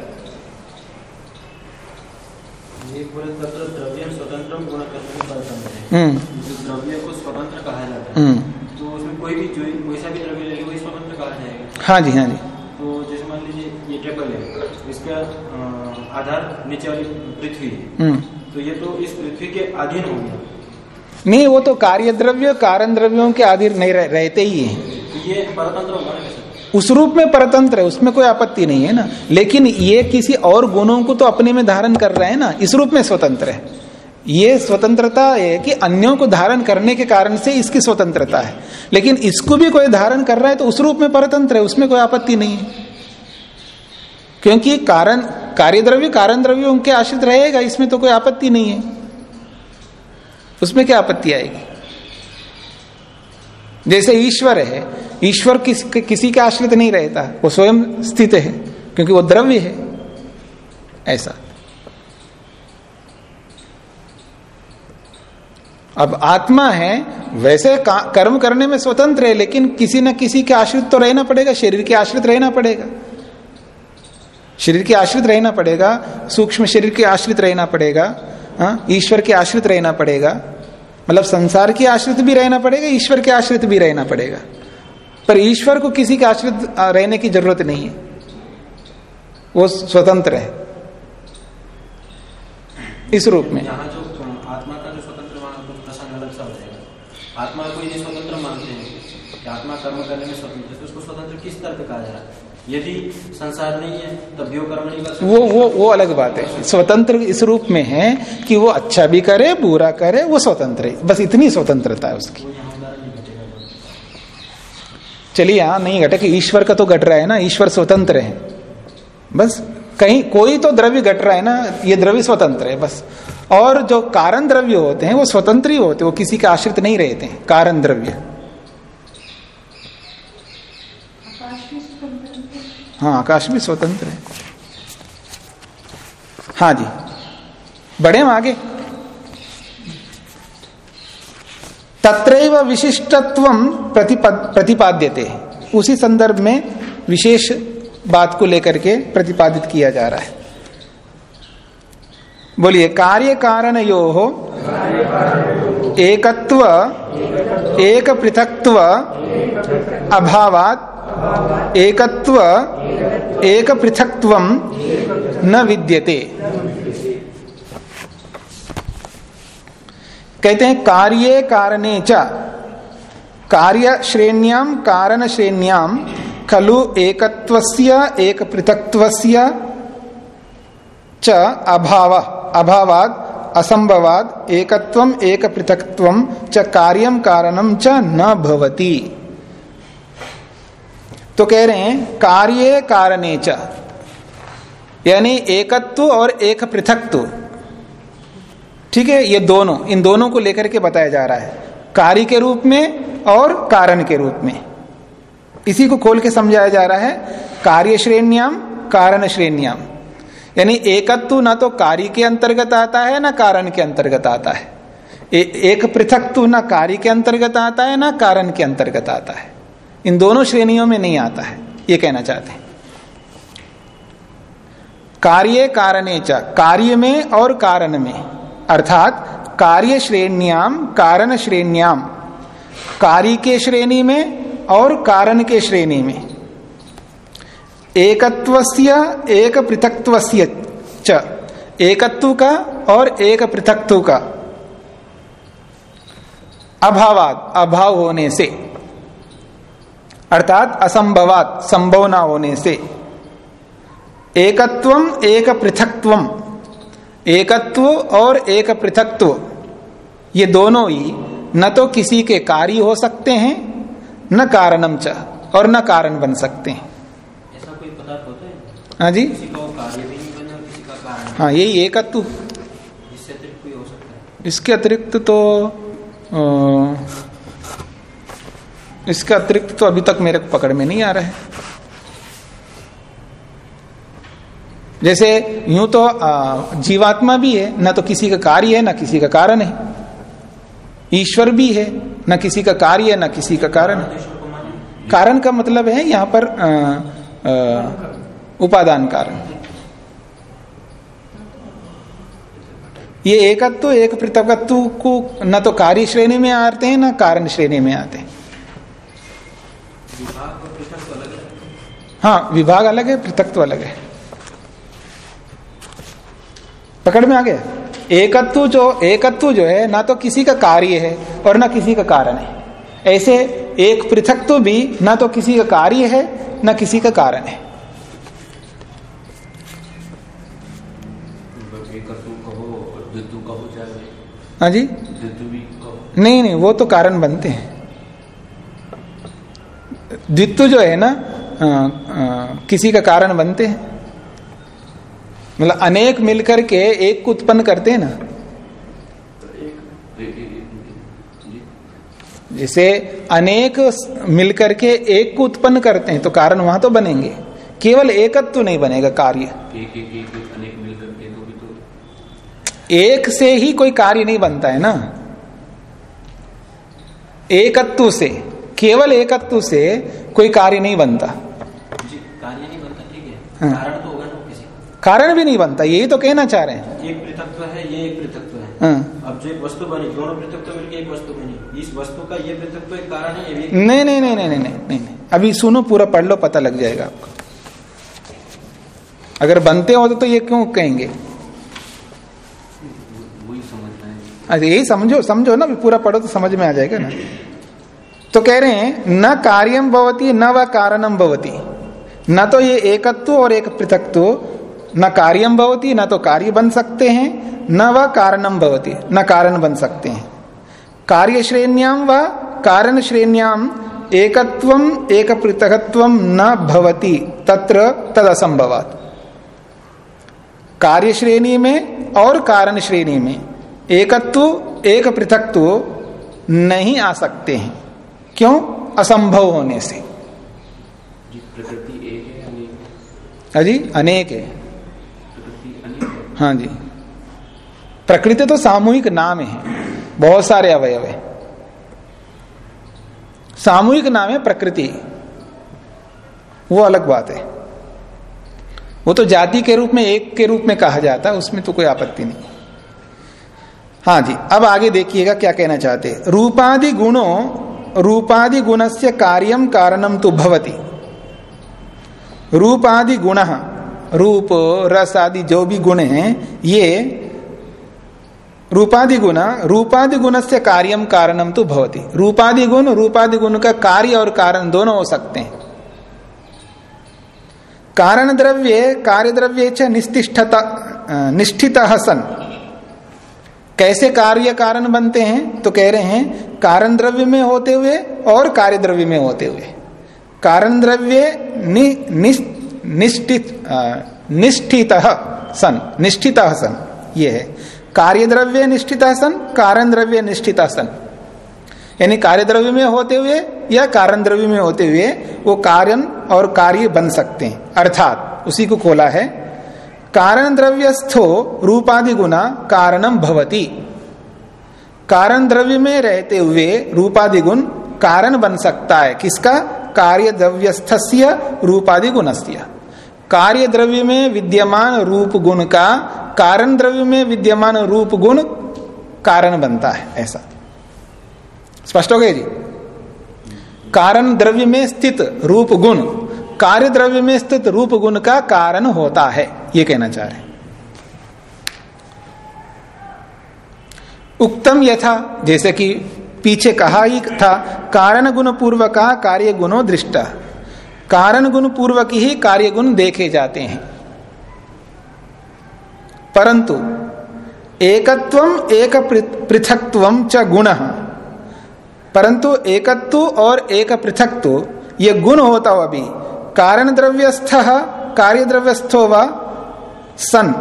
Speaker 4: हम्म। द्रव्य को स्वतंत्र कहा जाता है हम्म। तो उसमें कोई भी जो कोई सा भी द्रव्य ले वही स्वतंत्र कहा जाएगा
Speaker 1: हाँ जी हाँ जी।
Speaker 4: तो जैसे मान लीजिए ये टेबल है इसका आधार नीचे वाली पृथ्वी हम्म। तो ये तो इस पृथ्वी के अधीन हो गया।
Speaker 1: नहीं वो तो कार्य द्रव्य कारण द्रव्यों के अधीन नहीं रह, रहते ही है।
Speaker 4: तो ये परतंत्र
Speaker 1: उस रूप में परतंत्र है उसमें कोई आपत्ति नहीं है ना। लेकिन ये किसी और गुणों को तो अपने में धारण कर रहे हैं ना इस रूप में स्वतंत्र है। ये स्वतंत्रता है कि अन्यों को धारण करने के कारण से इसकी स्वतंत्रता है। लेकिन इसको भी कोई धारण कर रहा है तो उस रूप में परतंत्र है उसमें कोई आपत्ति नहीं है। क्योंकि कारण कार्य द्रव्य कारण द्रव्य उनके आश्रित रहेगा इसमें तो कोई आपत्ति नहीं है। उसमें क्या आपत्ति आएगी? जैसे ईश्वर है ईश्वर किस, किसी के आश्रित नहीं रहता वो स्वयं स्थित है क्योंकि वो द्रव्य है। ऐसा। अब आत्मा है वैसे कर्म करने में स्वतंत्र है लेकिन किसी न किसी के आश्रित तो रहना पड़ेगा शरीर के आश्रित रहना पड़ेगा। शरीर के आश्रित रहना पड़ेगा सूक्ष्म शरीर के आश्रित रहना पड़ेगा हाँ, ईश्वर के आश्रित रहना पड़ेगा। मतलब संसार के आश्रित भी रहना पड़ेगा ईश्वर के आश्रित भी रहना पड़ेगा। पर ईश्वर को किसी के आश्रित रहने की ज़रूरत नहीं है। वो स्वतंत्र है। इस रूप में
Speaker 4: आत्मा को यदि स्वतंत्र मानते हैं कि आत्मा कर्म करने में स्वतंत्र तो उसको स्वतंत्र किस तरह कहा जा रहा है यदि संसार नहीं है तब वो कर्म नहीं कर
Speaker 1: वो वो वो अलग बात है। स्वतंत्र इस रूप में है कि वो अच्छा भी करे बुरा करे वो स्वतंत्र है। बस इतनी स्वतंत्रता है उसकी। चलिए यहाँ नहीं घटे कि ईश्वर का तो घट रहा है ना ईश्वर स्वतंत्र है। बस कहीं कोई तो द्रव्य घट रहा है ना ये द्रव्य स्वतंत्र है बस। और जो कारण द्रव्य होते हैं वो स्वतंत्र ही होते हैं वो किसी के आश्रित नहीं रहते हैं कारण द्रव्य। हाँ आकाश भी स्वतंत्र है। हाँ जी। बढ़े हम आगे। तत्रैव विशिष्टत्व प्रतिपाद्यते। उसी संदर्भ में विशेष बात को लेकर के प्रतिपादित किया जा रहा है। बोलिए कार्य कारण यो हो एकत्व, एक पृथक्त्व अभावात एकत्व एक पृथक्त्व न विद्यते। कहते हैं, कार्य कारणे च कार्य श्रेण्याम कारण श्रेण्याम खलु एकत्वस्य एक पृथक्त्वस्य च अभाव, अभावाद असंभवाद एकत्वम एक पृथकत्वम च कार्यम कारणम च न भवती। तो कह रहे हैं कार्य कारणे यानी एकत्व और एक पृथकत्व। ठीक है ये दोनों इन दोनों को लेकर के बताया जा रहा है। कार्य के रूप में और कारण के रूप में। इसी को खोल के समझाया जा रहा है कार्य श्रेण्याम कारण श्रेण्याम। यानी एकत्व ना तो कार्य के अंतर्गत आता है ना कारण के अंतर्गत आता है। ए, एक पृथकत्व ना कार्य के अंतर्गत आता है ना कारण के अंतर्गत आता है। इन दोनों श्रेणियों में नहीं आता है, ये कहना चाहते हैं। कार्य कारणे च, कार्य में और कारण में। अर्थात, कार्य श्रेण्याम, कारण श्रेण्याम। कार्य के श्रेणी में और कारण के श्रेणी में। एकत्वस्य एक पृथक्त्वस्य च। एकत्व का और एक पृथक्त्व का। अभावात, अभाव होने से। अर्थात असंभवात संभव ना होने से। एकत्वम एक पृथक्त्वम एकत्व और एक पृथक्त्व ये दोनों ही न तो किसी के कार्य हो सकते हैं न कारणम च और न कारण बन सकते हैं।
Speaker 4: ऐसा कोई पदार्थ होता है?
Speaker 1: हाँ जी? हाँ यही एकत्व। इसके अतिरिक्त तो अ, इसके अतिरिक्त तो अभी तक मेरे पकड़ में नहीं आ रहा है। जैसे यूँ तो जीवात्मा भी है, न तो किसी का कार्य है, ना किसी का कारण है। ईश्वर भी है, न किसी का कार्य है, न किसी का कारण है। कारण का मतलब है यहाँ पर उपादान कारण। ये एकत्व, एक पृथकत्व को न तो कार्य श्रेणी में आते हैं, ना कारण श्रेणी में आते हैं
Speaker 4: विभाग और पृथक तो अलग है।
Speaker 1: हाँ विभाग अलग है पृथकत्व अलग है। पकड़ में आ गया। एकत्व जो एकत्व जो है ना तो किसी का कार्य है और ना किसी का कारण है। ऐसे एक पृथकत्व भी ना तो किसी का कार्य है ना किसी का कारण है।
Speaker 2: कहो कहो
Speaker 1: हाँ जी?
Speaker 2: भी कहो।
Speaker 1: नहीं नहीं वो तो कारण बनते हैं। द्वित्व जो है ना आ, आ, किसी का कारण बनते हैं। मतलब अनेक मिलकर के एक को उत्पन्न करते हैं ना। जैसे अनेक मिलकर के एक को उत्पन्न करते हैं तो कारण वहाँ तो बनेंगे। केवल एकत्व तो नहीं बनेगा कार्य।
Speaker 2: एक एक एक तो
Speaker 1: एक से ही कोई कार्य नहीं बनता है ना। एकत्व से। केवल एकत्व से कोई कार्य नहीं बनता।
Speaker 4: कार्य नहीं बनता ठीक है।
Speaker 1: हाँ।
Speaker 4: कारण तो होगा ना किसी
Speaker 1: कारण भी नहीं बनता यही तो कहना चाह रहे हैं।
Speaker 4: एक पृथकत्व है ये एक पृथकत्व है।
Speaker 1: हाँ।
Speaker 4: अब जो एक वस्तु बनी दोनों पृथकत्व मिलकर एक वस्तु बनी। इस वस्तु का ये पृथकत्व एक कारण है ये नहीं
Speaker 1: नहीं नहीं नहीं नहीं नहीं नहीं नहीं नहीं। अभी सुनो पूरा पढ़ लो पता लग जाएगा आपको। अगर बनते होते तो ये क्यों कहेंगे? अरे यही समझो समझो ना पूरा पढ़ो तो समझ में आ जाएगा ना। तो कह रहे हैं, न कार्यम भवती, न व कारणम भवती। न तो ये एकत्व और एक पृथकत्व, न कार्यम भवती, न तो कार्य बन सकते हैं, न व कारणम भवती, न कारण बन सकते हैं। कार्य श्रेण्याम व कारण श्रेण्याम एकत्वम एक पृथकत्वम न भवती, तत्र तद कार्य श्रेणी में और कारण श्रेणी में एकत्व, एक पृथकत्व नहीं आ सकते हैं। क्यों? असंभव होने से।
Speaker 2: प्रकृति एक है अनेक है?
Speaker 1: अजी अनेक है।
Speaker 2: है?
Speaker 1: जी। प्रकृति तो सामूहिक नाम है। बहुत सारे अवयव है। सामूहिक नाम है प्रकृति। वो अलग बात है। वो तो जाति के रूप में एक के रूप में कहा जाता है उसमें तो कोई आपत्ति नहीं। हाँ जी अब आगे देखिएगा क्या कहना चाहते। रूपादि गुणों रूपादि गुणस्य कार्यम कारणम तो भवती। रूपादि गुण, रूप, रस आदि जो भी गुण हैं, ये रूपादि गुण रूपादि गुण से कार्यम कारणम तो भवती। रूपादि गुण रूपादि गुण का कार्य और कारण दोनों हो सकते हैं। कारण द्रव्य कार्य द्रव्य च निस्तिष्ठता निष्ठित सन। कैसे कार्य कारण बनते हैं? तो कह रहे हैं कारण द्रव्य में होते हुए और कार्य द्रव्य में होते हुए। कारण द्रव्य नि, निस, निष्ठित निष्ठित सन निष्ठित सन ये है। कार्य द्रव्य निष्ठित सन कारण द्रव्य निष्ठित सन। यानी कार्य द्रव्य में होते हुए या कारण द्रव्य में होते हुए वो कारण और कार्य बन सकते हैं। अर्थात उसी को खोला है कारण द्रव्यस्थो रूपादि गुना कारणम भवती। कारण द्रव्य में रहते हुए रूपादि गुण कारण बन सकता है। किसका? कार्य द्रव्यस्थस्य रूपादि गुणस्य कार्य द्रव्य में विद्यमान रूप गुण का कारण द्रव्य में विद्यमान रूप गुण कारण बनता है, ऐसा। स्पष्ट हो गया जी? कारण द्रव्य में स्थित रूप गुण कार्य द्रव्य में स्थित रूप गुण का कारण होता है। ये कहना चाह रहे उक्तम यथा, जैसे कि पीछे कहा ही था, कारण गुण पूर्वक कार्य गुणों दृष्टा। कारण गुण पूर्वक ही कार्य गुण देखे जाते हैं। परंतु एकत्व एक पृथक्व च गुण। परंतु एकत्व और एक पृथक्व ये गुण होता हो अभी कारण द्रव्यस्थ कार्य द्रव्यस्थो व? सन।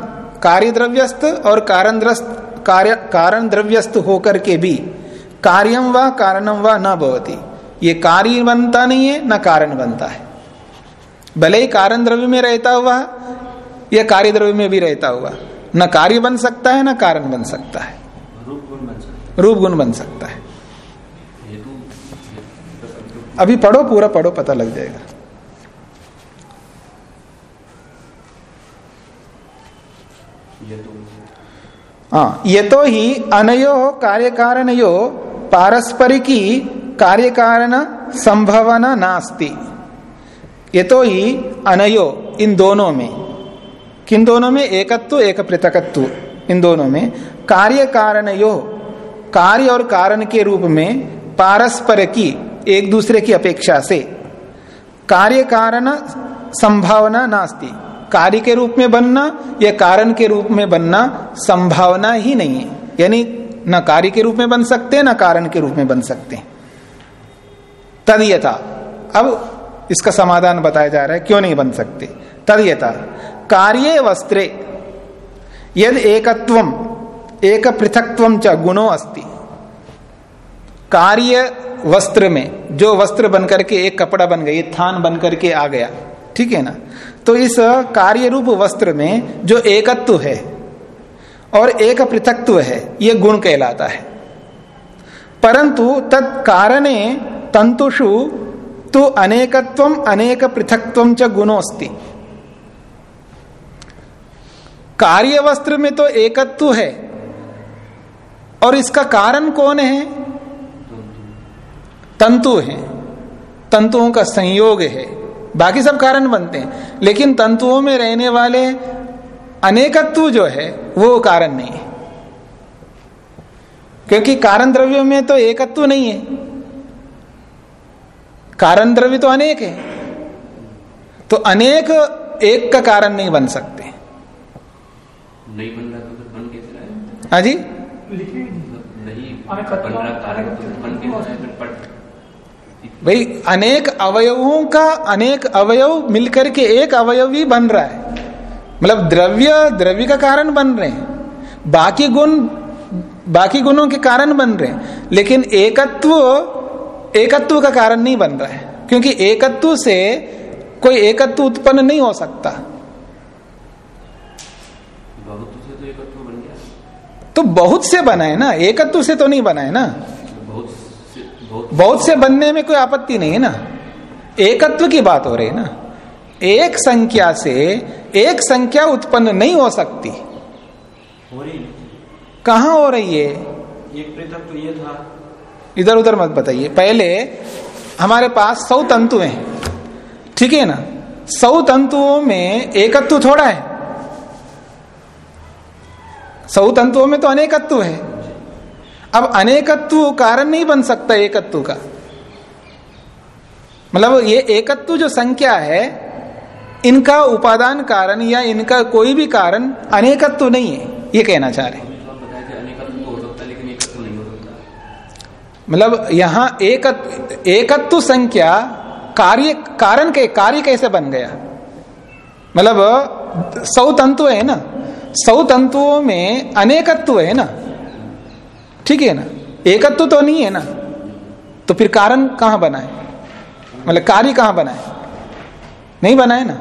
Speaker 1: कार्य द्रव्यस्थ और कारण कार्य कारण द्रव्यस्थ होकर के भी कार्यम व कारणम व न भवती। ये कार्य बनता नहीं है न कारण बनता है। भले ही कारण द्रव्य में रहता हुआ या कार्य द्रव्य में भी रहता हुआ न कार्य बन सकता है न कारण बन सकता है।
Speaker 4: रूप गुण बन सकता
Speaker 1: है। अभी पढ़ो पूरा पढ़ो पता लग जाएगा। ये तो ही अनयो कार्य कारणयो पारस्परिकी कार्य कारण संभवना नास्ति। ये तो ही अनयो, इन दोनों में। किन दोनों में? एकत्व, एक पृथकत्व। इन दोनों में। कार्य कारणयो कार्य और कारण के रूप में पारस्पर की एक दूसरे की अपेक्षा से। कार्य कारण संभावना नास्ति। कार्य के रूप में बनना या कारण के रूप में बनना संभावना ही नहीं है। यानी न कार्य के रूप में बन सकते हैं न कारण के रूप में बन सकते। तद यथा। अब इसका समाधान बताया जा रहा है, क्यों नहीं बन सकते? तद यथा। कार्य वस्त्रे, यद एकत्व, एक पृथक्व च गुणो अस्ति। कार्य वस्त्र में, जो वस्त्र बनकर के एक कपड़ा बन गया थान बनकर के आ गया। ठीक है ना? तो इस कार्य रूप वस्त्र में जो एकत्व है और एक पृथकत्व है यह गुण कहलाता है। परंतु तत्कारणे तंतुषु तो अनेकत्व, अनेक पृथकत्व च गुणोस्ति कार्य वस्त्र में तो एकत्व है, और इसका कारण कौन है? तंतु है। तंतुओं का संयोग है। बाकी सब कारण बनते हैं। लेकिन तंतुओं में रहने वाले अनेकत्व जो है वो कारण नहीं है। क्योंकि कारण द्रव्यों में तो एकत्व नहीं है। कारण द्रव्य तो अनेक है। तो अनेक एक का कारण नहीं बन सकते।
Speaker 2: नहीं बन रहा तो बन कैसे रहा है?
Speaker 1: हाँ जी?
Speaker 2: नहीं बन रहा कारण तो बन कैसे रहा है? फिर पट
Speaker 1: भाई अनेक अवयवों का अनेक अवयव मिलकर के एक अवयव ही बन रहा है। मतलब द्रव्य द्रव्य का कारण बन रहे हैं। बाकी गुण बाकी गुणों के कारण बन रहे हैं। लेकिन एकत्व एकत्व का कारण नहीं बन रहा है। क्योंकि एकत्व से कोई एकत्व उत्पन्न नहीं हो सकता।
Speaker 2: बहुत से तो एकत्व बन गया।
Speaker 1: तो बहुत से बना है ना। एकत्व से तो नहीं बना है ना।
Speaker 2: बहुत से
Speaker 1: बनने में कोई आपत्ति नहीं है ना? एकत्व की बात हो रही है ना? एक संख्या से एक संख्या उत्पन्न नहीं हो सकती।
Speaker 4: हो रही
Speaker 1: कहाँ हो रही है?
Speaker 4: एक पृथक तो ये था।
Speaker 1: इधर उधर मत बताइए। पहले हमारे पास सौ तंतु हैं। ठीक है ना? सौ तंतुओं में एकत्व थोड़ा है। सौ तंतुओं में तो अनेकत्व है। अब अनेकत्व कारण नहीं बन सकता एकत्व का। मतलब ये एकत्व जो संख्या है, इनका उपादान कारण या इनका कोई भी कारण अनेकत्व नहीं है, ये कहना चाह रहे मतलब यहाँ एक एकत्व संख्या कार्य, कारण के, कार्य कैसे बन गया? मतलब सौ तंतु है ना? सौ तंतुओं में अनेकत्व है ना? ठीक है ना? एकत्व तो नहीं है ना? तो फिर कारण कहाँ बना है? मतलब कार्य कहाँ बना है? नहीं बना है ना?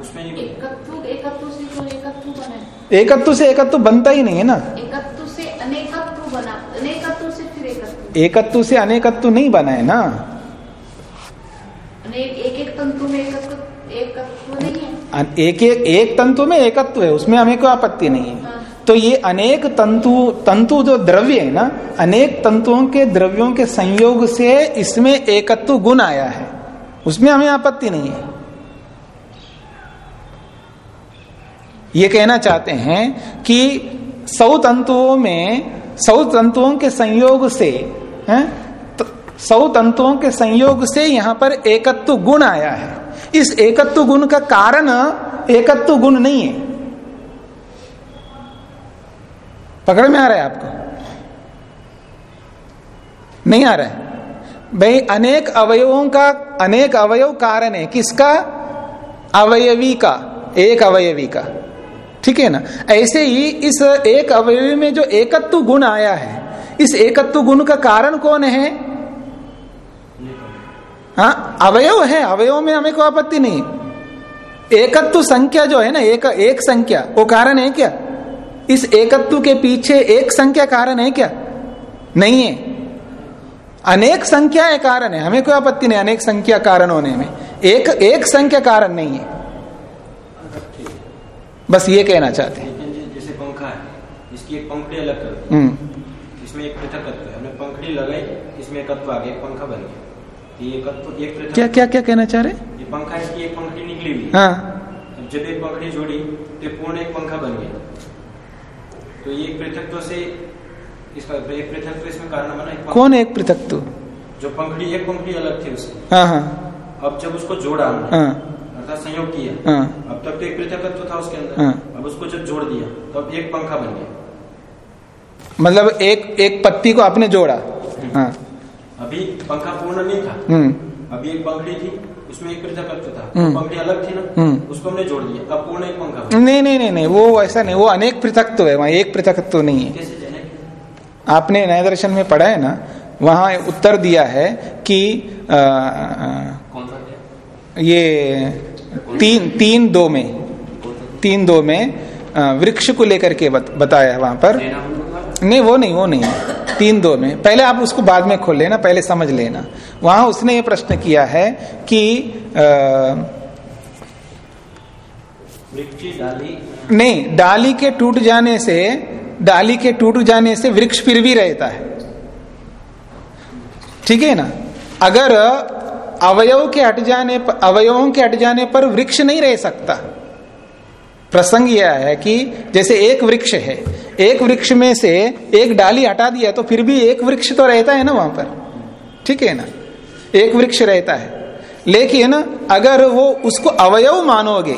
Speaker 4: उसमें
Speaker 3: एकत्व एकत्व से तो एकत्व बना
Speaker 1: एकत्व से एकत्व बनता ही नहीं है ना?
Speaker 3: एकत्व से अनेकत्व बना अनेकत्व से फिर एकत्व।
Speaker 1: एकत्व से अनेकत्व नहीं बना है ना?
Speaker 3: एक एक तंतु में एकत्व एकत्व नहीं है।
Speaker 1: एक एक एक तंतु में एकत्व है उसमें हमें कोई आपत्ति नहीं है। तो ये अनेक तंतु तंतु जो द्रव्य है ना, अनेक तंतुओं के द्रव्यों के संयोग से इसमें एकत्व गुण आया है। उसमें हमें आपत्ति नहीं है। ये कहना चाहते हैं कि सौ तंतुओं में, सौ तंतुओं के संयोग से, है सौ तंतुओं के संयोग से यहाँ पर एकत्व गुण आया है। इस एकत्व गुण का कारण एकत्व गुण नहीं है। पकड़ में आ रहा है आपको? नहीं आ रहा है। भाई, अनेक अवयवों का, अनेक अवयव कारण है। किसका? अवयवी का, एक अवयवी का। ठीक है ना? ऐसे ही इस एक अवयवी में जो एकत्व गुण आया है, इस एकत्व गुण का कारण कौन है? हाँ अवयव है। अवयव में हमें कोई आपत्ति नहीं। एकत्व संख्या जो है ना, एक एक संख्या, वो कारण है क्या? इस एकत्व के पीछे एक संख्या कारण है क्या? नहीं है। अनेक संख्या है कारण है। हमें कोई आपत्ति नहीं अनेक संख्या कारण होने में। एक एक संख्या कारण नहीं है। बस ये कहना चाहते हैं।
Speaker 4: जैसे पंखा है इसकी एक पंखड़ी अलग कर
Speaker 1: हम्म।
Speaker 4: इसमें एक पृथक तत्व है। हमने पंखड़ी लगाई इसमें एक तत्व आ गया पंखा बन गया। तो ये तत्व एक पृथक
Speaker 1: क्या क्या क्या कहना चाह रहे
Speaker 4: ये पंखा इसकी एक पंखड़ी निकली हुई
Speaker 1: हाँ।
Speaker 4: जब एक पंखड़ी जोड़ी तो पूर्ण एक पंखा बन गया। तो ये पृथकत्व से इसका एक पृथकत्व इसमें कारण बना एक
Speaker 1: कौन एक पृथक तू
Speaker 4: जो पंखड़ी एक पंखड़ी अलग थी उससे
Speaker 1: हाँ हाँ।
Speaker 4: अब जब उसको जोड़ा
Speaker 1: हाँ।
Speaker 4: अर्थात संयोग किया
Speaker 1: हाँ।
Speaker 4: अब तक तो एक पृथकत्व था उसके अंदर।
Speaker 1: हाँ।
Speaker 4: अब उसको जब जोड़ दिया तो अब एक पंखा बन गया।
Speaker 1: मतलब एक एक पत्ती को आपने जोड़ा। हाँ।
Speaker 4: अभी पंखा पूर्ण नहीं था।
Speaker 1: हम्म।
Speaker 4: अभी एक पंखड़ी थी। उसमें एक था।
Speaker 1: हम्म।
Speaker 4: पंखड़ी अलग थी ना
Speaker 1: हम्म।
Speaker 4: उसको हमने जोड़ दिया अब पूर्ण एक पंखा।
Speaker 1: नहीं नहीं नहीं नहीं वो ऐसा नहीं वो अनेक पृथकत्व है वहाँ एक पृथकत्व नहीं है। आपने नए दर्शन में पढ़ा है ना वहाँ उत्तर दिया है कि आ, आ, ये तीन तीन दो में तीन दो में वृक्ष को लेकर के बत, बताया है वहाँ पर। नहीं वो नहीं वो नहीं तीन दो में पहले आप उसको बाद में खोल लेना पहले समझ लेना। वहाँ उसने ये प्रश्न किया है कि आ,
Speaker 4: डाली।
Speaker 1: नहीं डाली के टूट जाने से डाली के टूट जाने से वृक्ष फिर भी रहता है। ठीक है ना? अगर अवयव के हट जाने पर अवयवों के हट जाने पर वृक्ष नहीं रह सकता प्रसंग यह है कि जैसे एक वृक्ष है एक वृक्ष में से एक डाली हटा दिया तो फिर भी एक वृक्ष तो रहता है ना वहाँ पर? ठीक है ना? एक वृक्ष रहता है। लेकिन अगर वो उसको अवयव मानोगे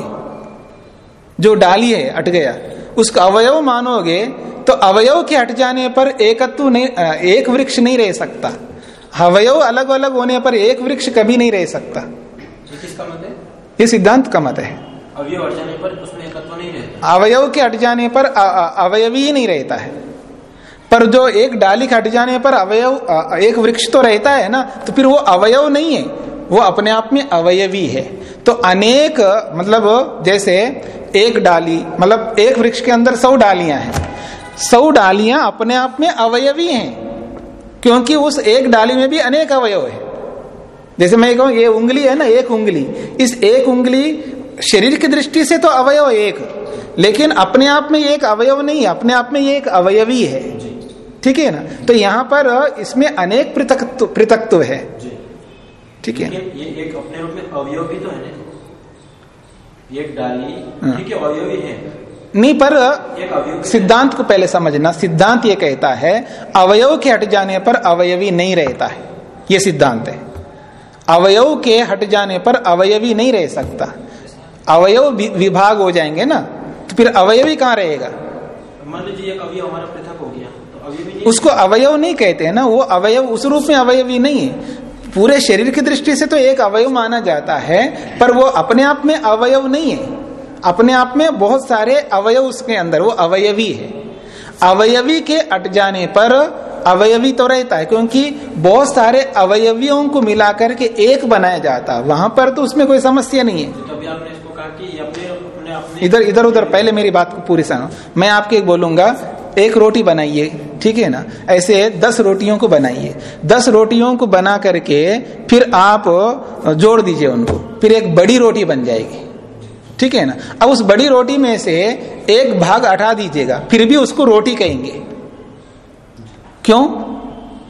Speaker 1: जो डाली है हट गया उसका अवयव मानोगे तो अवयव के हट जाने पर एकत्व नहीं एक वृक्ष नहीं रह सकता। अवयव अलग अलग होने पर एक वृक्ष कभी नहीं रह सकता।
Speaker 4: ये
Speaker 1: सिद्धांत का मत है।
Speaker 4: अवयव हट जाने पर उसमें एकत्व नहीं रहता।
Speaker 1: अवयव के हट जाने पर अवयवी ही नहीं रहता है। पर जो एक डाली के हट जाने पर अवयव एक वृक्ष तो रहता है ना तो फिर वो अवयव नहीं है। वो अपने आप में अवयवी है। तो अनेक मतलब जैसे एक डाली मतलब एक वृक्ष के अंदर सौ डालियाँ हैं। सौ डालियाँ अपने आप में अवयवी हैं, क्योंकि उस एक डाली में भी अनेक अवयव है। जैसे मैं कहूँ, ये उंगली है ना, एक उंगली। इस एक उंगली शरीर की दृष्टि से तो अवयव एक लेकिन अपने आप में एक अवयव नहीं है अपने आप में ये एक अवयवी है। ठीक है ना? तो यहाँ पर इसमें अनेक पृथकत्व पृथकत्व है। ठीक है
Speaker 4: ये एक अपने रूप में अवयव भी तो है ना? ये एक डाली
Speaker 1: हाँ।
Speaker 4: ठीक है अवयव ही है।
Speaker 1: नहीं पर सिद्धांत को पहले समझना। सिद्धांत ये कहता है अवयव के हट जाने पर अवयवी नहीं रहता है। ये सिद्धांत है। अवयव के हट जाने पर अवयवी नहीं रह सकता। अवयव विभाग हो जाएँगे ना? तो फिर अवयवी कहाँ रहेगा?
Speaker 4: मान लीजिए अवयव हमारा पृथक हो गया तो अवयव
Speaker 1: उसको अवयव नहीं कहते हैं ना वो अवयव उस रूप में अवयवी नहीं है। पूरे शरीर की दृष्टि से तो एक अवयव माना जाता है पर वो अपने आप में अवयव नहीं है। अपने आप में बहुत सारे अवयव उसके अंदर वो अवयवी है। अवयवी के अट जाने पर अवयवी तो रहता है क्योंकि बहुत सारे अवयवियों को मिलाकर के एक बनाया जाता है। वहाँ पर तो उसमें कोई समस्या नहीं है। इधर इधर उधर पहले मेरी बात को पूरी सुनो। मैं आपके एक बोलूँगा एक रोटी बनाइए ठीक है ना? ऐसे दस रोटियों को बनाइए। दस रोटियों को बना करके फिर आप जोड़ दीजिए उनको। फिर एक बड़ी रोटी बन जाएगी। ठीक है ना? अब उस बड़ी रोटी में से एक भाग हटा दीजिएगा फिर भी उसको रोटी कहेंगे। क्यों?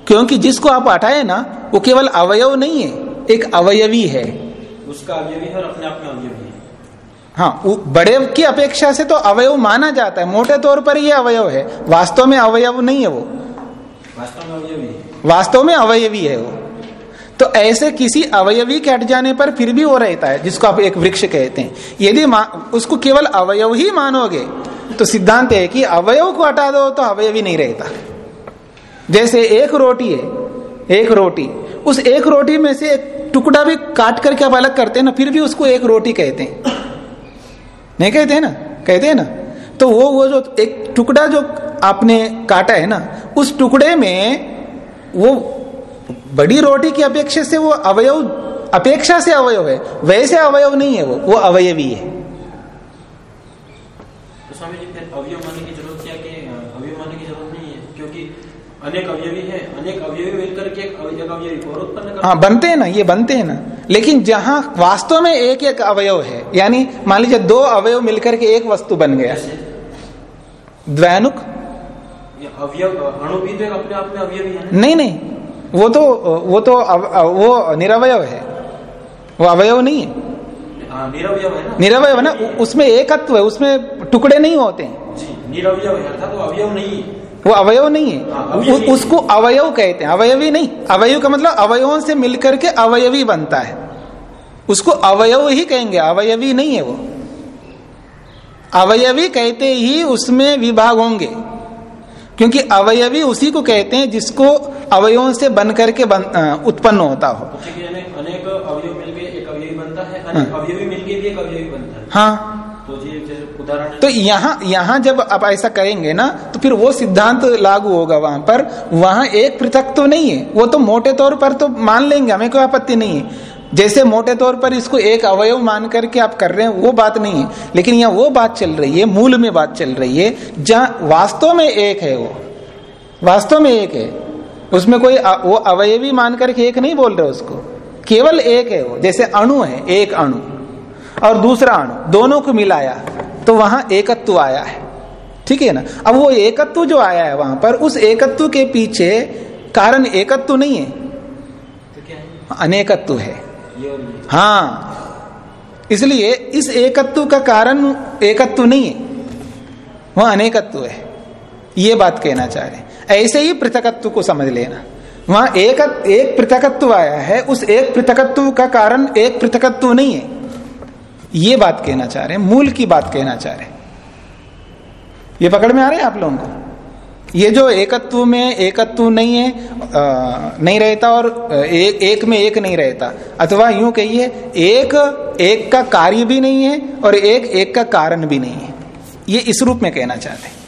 Speaker 1: क्योंकि जिसको आप हटाए ना वो केवल अवयव नहीं है एक अवयवी है।
Speaker 4: उसका अवयवी है और अपने आप में अवयवी है।
Speaker 1: हाँ बड़े की अपेक्षा से तो अवयव माना जाता है। मोटे तौर पर ये अवयव है। वास्तव में अवयव नहीं है वो।
Speaker 4: वास्तव में अवयवी है।
Speaker 1: वास्तव में अवयवी है वो। तो ऐसे किसी अवयवी के हट जाने पर फिर भी वो रहता है जिसको आप एक वृक्ष कहते हैं। यदि उसको केवल अवयव ही मानोगे तो सिद्धांत है कि अवयव को हटा दो तो अवयवी नहीं रहता। जैसे एक रोटी है एक रोटी। उस एक रोटी में से एक टुकड़ा भी काट करके आप अलग करते हैं ना फिर भी उसको एक रोटी कहते हैं। नहीं कहते हैं ना? कहते हैं ना? तो वो वो जो एक टुकड़ा जो आपने काटा है ना, उस टुकड़े में वो बड़ी रोटी की अपेक्षा से वो अवयव, अपेक्षा से अवयव है वैसे अवयव नहीं है वो वो अवयवी है।
Speaker 4: तो स्वामी जी फिर अवयव मानने की ज़रूरत क्या कि अ, अवयव मानने की ज़रूरत नहीं है क्योंकि अनेक अवयवी है अनेक अवयवी मिलकर के एक अवयवी को उत्पन्न
Speaker 1: हाँ। बनते हैं ना ये बनते हैं ना। लेकिन जहाँ वास्तव में एक एक अवयव है यानी मान लीजिए दो अवयव मिलकर के एक वस्तु बन गया। द्वैनुक?
Speaker 4: अवयव अणु भी तो अपने आप में अवयवी है
Speaker 1: नहीं नहीं वो तो वो तो अव, वो निरवयव है। वो अवयव नहीं है।
Speaker 4: हाँ, निरवयव है ना।
Speaker 1: निरवयव है ना उसमें एकत्व है उसमें टुकड़े नहीं होते
Speaker 4: जी निरवयव है अवयव नहीं है।
Speaker 1: वो अवयव नहीं
Speaker 4: हाँ,
Speaker 1: है उ, उसको अवयव कहते हैं। अवयवी नहीं। अवयव का मतलब अवयवों से मिलकर के अवयवी बनता है। उसको अवयव ही कहेंगे। अवयवी नहीं है वो। अवयवी कहते ही उसमें विभाग होंगे। क्योंकि अवयवी उसी को कहते हैं जिसको अवयवों से बन करके बन, उत्पन्न होता हो।
Speaker 4: अनेक अवयव मिलके एक अवयवी बनता है अनेक
Speaker 1: हाँ।
Speaker 4: अवयवी मिलके भी एक अवयवी बनता है।
Speaker 1: हाँ।
Speaker 4: तो
Speaker 1: यहाँ यहाँ जब आप ऐसा करेंगे ना तो फिर वो सिद्धांत लागू होगा वहाँ पर। वहाँ एक पृथक तो नहीं है। वो तो मोटे तौर पर तो मान लेंगे, हमें कोई आपत्ति नहीं है। जैसे मोटे तौर पर इसको एक अवयव मान करके आप कर रहे हैं, वो बात नहीं है। लेकिन यहाँ वो बात चल रही है, मूल में बात चल रही है, जहाँ वास्तव में एक है वो। वास्तव में एक है। उसमें कोई वो अवयवी मान करके एक नहीं बोल रहे उसको। केवल एक है वो। जैसे अणु है, एक अणु। और दूसरा अणु, दोनों को मिलाया। तो वहाँ एकत्व आया है। ठीक है ना? अब वो एकत्व जो आया है वहाँ पर, उस एकत्व के पीछे कारण एकत्व नहीं है। अनेकत्व है। हाँ। इसलिए इस एकत्व का कारण एकत्व नहीं है। वह अनेकत्व है। ये बात कहना चाह रहे ऐसे ही पृथकत्व को समझ लेना। वहाँ एक एक पृथकत्व आया है, उस एक पृथकत्व का कारण एक पृथकत्व नहीं है। ये बात कहना चाह रहे हैं मूल की बात कहना चाह रहे हैं। ये पकड़ में आ रहे हैं आप लोगों को? ये जो एकत्व में एकत्व नहीं है अ, नहीं रहता और एक एक में एक नहीं रहता। अथवा यूँ कहिए एक एक का कार्य भी नहीं है और एक एक का कारण भी नहीं है। ये इस रूप में कहना चाहते हैं।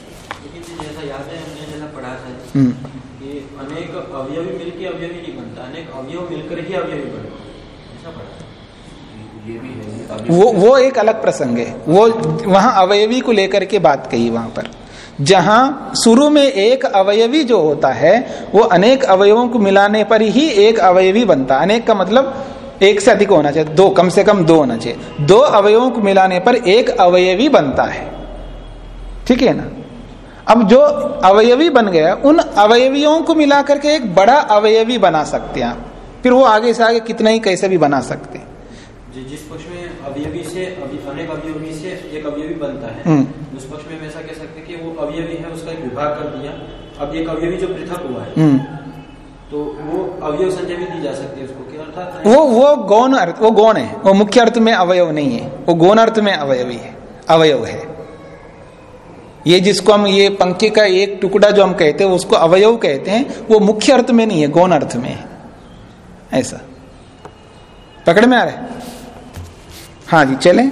Speaker 4: है था
Speaker 1: हम्म,
Speaker 4: अनेक अवयवी मिलके अवयवी नहीं बनता। अनेक अवयव मिलकर ही अवयवी बनता ऐसा पढ़ा था
Speaker 2: ये भी है अभी
Speaker 1: वो वो एक अलग प्रसंग है। वो वहाँ अवयवी को लेकर के बात कही वहाँ पर। जहाँ शुरू में एक अवयवी जो होता है, वो अनेक अवयवों को मिलाने पर ही एक अवयवी बनता। है अनेक का मतलब एक से अधिक होना चाहिए, दो, कम से कम दो होना चाहिए। दो अवयवों को मिलाने पर एक अवयवी बनता है। ठीक है ना? अब जो अवयवी बन गया, उन अवयवियों को मिला करके एक बड़ा अवयवी बना सकते हैं आप। फिर वो आगे से आगे कितना ही कैसे भी बना सकते
Speaker 4: जी जिस पक्ष में अवयवी से अभी अनेक अवयवी से एक अवयवी बनता है
Speaker 1: हम्म।
Speaker 4: उस पक्ष में हम ऐसा कह सकते हैं कि वो अवयवी है उसका एक विभाग कर दिया। अब एक अवयवी जो पृथक हुआ है
Speaker 1: हम्म।
Speaker 4: तो वो अवयव संजय भी दी जा सकती है उसको अर्थात
Speaker 1: वो वो गौण अर्थ वो गौण है वो मुख्य अर्थ में अवयव नहीं है वो गौण अर्थ में अवयवी है अवयव है। ये जिसको हम ये पंक्ति का एक टुकड़ा जो हम कहते हैं उसको अवयव कहते हैं वो मुख्य अर्थ में नहीं है गौण अर्थ में है। ऐसा। पकड़ में आ रहा है? हाँ जी, चलें।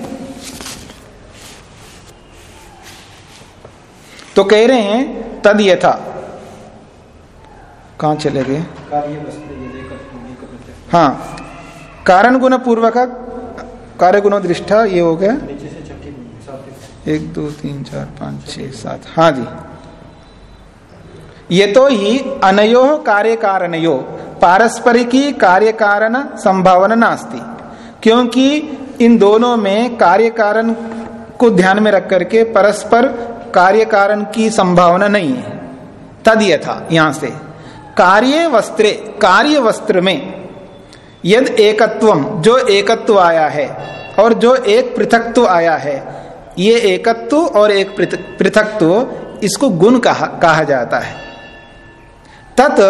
Speaker 1: तो कह रहे हैं, तद यथा कहा चले गए? हाँ। कारण गुण पूर्वक, कार्य गुण दृष्टा, ये हो गया। एक, दो, तीन, चार, पाँच छह सात। हाँ जी। ये तो ही अनयो कार्य कारणयो। पारस्परिकी कार्य कारण संभावना नास्ती। क्योंकि इन दोनों में कार्य कारण को ध्यान में रख करके परस्पर कार्य कारण की संभावना नहीं है। तद यथा यहाँ से। कार्य वस्त्रे कार्य वस्त्र में यद एकत्व जो एकत्व आया है और जो एक पृथकत्व आया है ये एकत्व और एक पृथकत्व इसको गुण कहा, कहा जाता है। तत्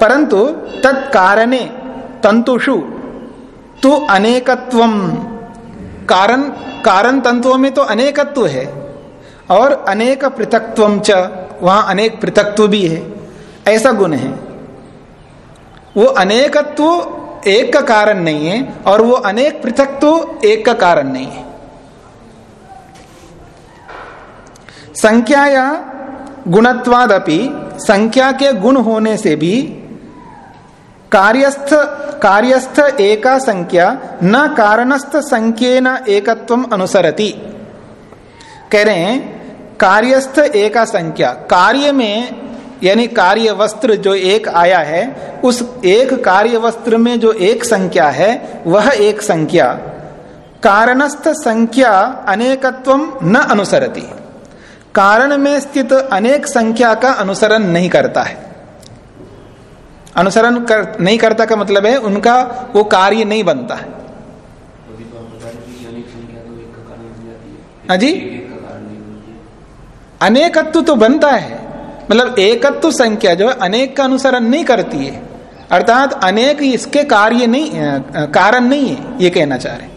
Speaker 1: परंतु तत्कारणे तंतुषु तो अनेकत्व कारण कारण तंतुओं में तो अनेकत्व है और अनेक पृथकत्व च, वहाँ अनेक पृथकत्व भी है। ऐसा गुण है। वो अनेकत्व एक का कारण नहीं है और वो अनेक पृथकत्व एक का कारण नहीं है। संख्या या गुणत्वादपि, संख्या के गुण होने से भी कार्यस्थ कार्यस्थ एका संख्या, न कारणस्थ संख्येन एकत्व अनुसरती। कह रहे हैं, कार्यस्थ एका संख्या, कार्य में, यानी कार्य वस्त्र जो एक आया है, उस एक कार्य वस्त्र में जो एक संख्या है, वह एक संख्या। कारणस्थ संख्या अनेकत्व न अनुसरती। कारण में स्थित अनेक संख्या का अनुसरण नहीं करता है। अनुसरण कर, नहीं करता का मतलब है, उनका वो कार्य नहीं बनता है। अजी अनेकत्व तो बनता है। मतलब एकत्व संख्या जो है, अनेक का अनुसरण नहीं करती है। अर्थात अनेक इसके कार्य नहीं कारण नहीं है, ये कहना चाह रहे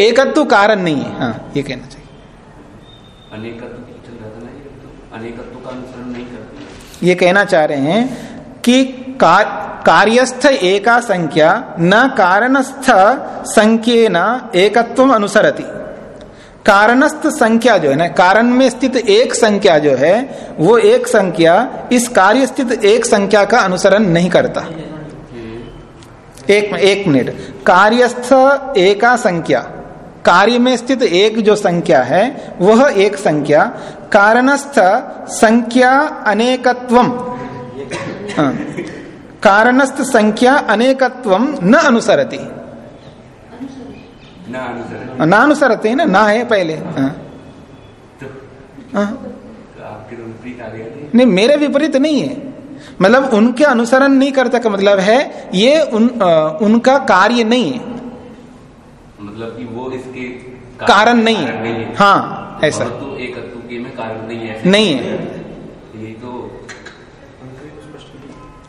Speaker 1: एकत्व कारण नहीं है। हाँ ये कहना चाहिए
Speaker 2: अनेकत्व अनेकत्व का अनुसरण नहीं करती
Speaker 1: ये कहना चाह रहे हैं कि कार, कार्यस्थ एका संख्या न कारणस्थ संख्य न एकत्व अनुसरती। कारणस्थ संख्या जो है ना कारण में स्थित एक संख्या जो है वो एक संख्या इस कार्य स्थित एक संख्या का अनुसरण नहीं करता। एक एक मिनट। कार्यस्थ एका संख्या कार्य में स्थित एक जो संख्या है वह एक संख्या। कारणस्थ संख्या अनेकत्व हाँ। कारणस्थ संख्या अनेकत्व न अनुसरती। ना अनुसरते। है ना ना? है पहले। हाँ।
Speaker 2: तो
Speaker 1: हाँ।
Speaker 2: तो नहीं
Speaker 1: नहीं मेरे विपरीत नहीं है। मतलब उनके अनुसरण नहीं करता का मतलब है ये उन आ, उनका कार्य नहीं है।
Speaker 2: मतलब कि वो इसके
Speaker 1: कारण नहीं है।
Speaker 2: नहीं है।
Speaker 1: हाँ ऐसा।
Speaker 2: तो एक के में कारण नहीं है
Speaker 1: नहीं है।
Speaker 2: यही तो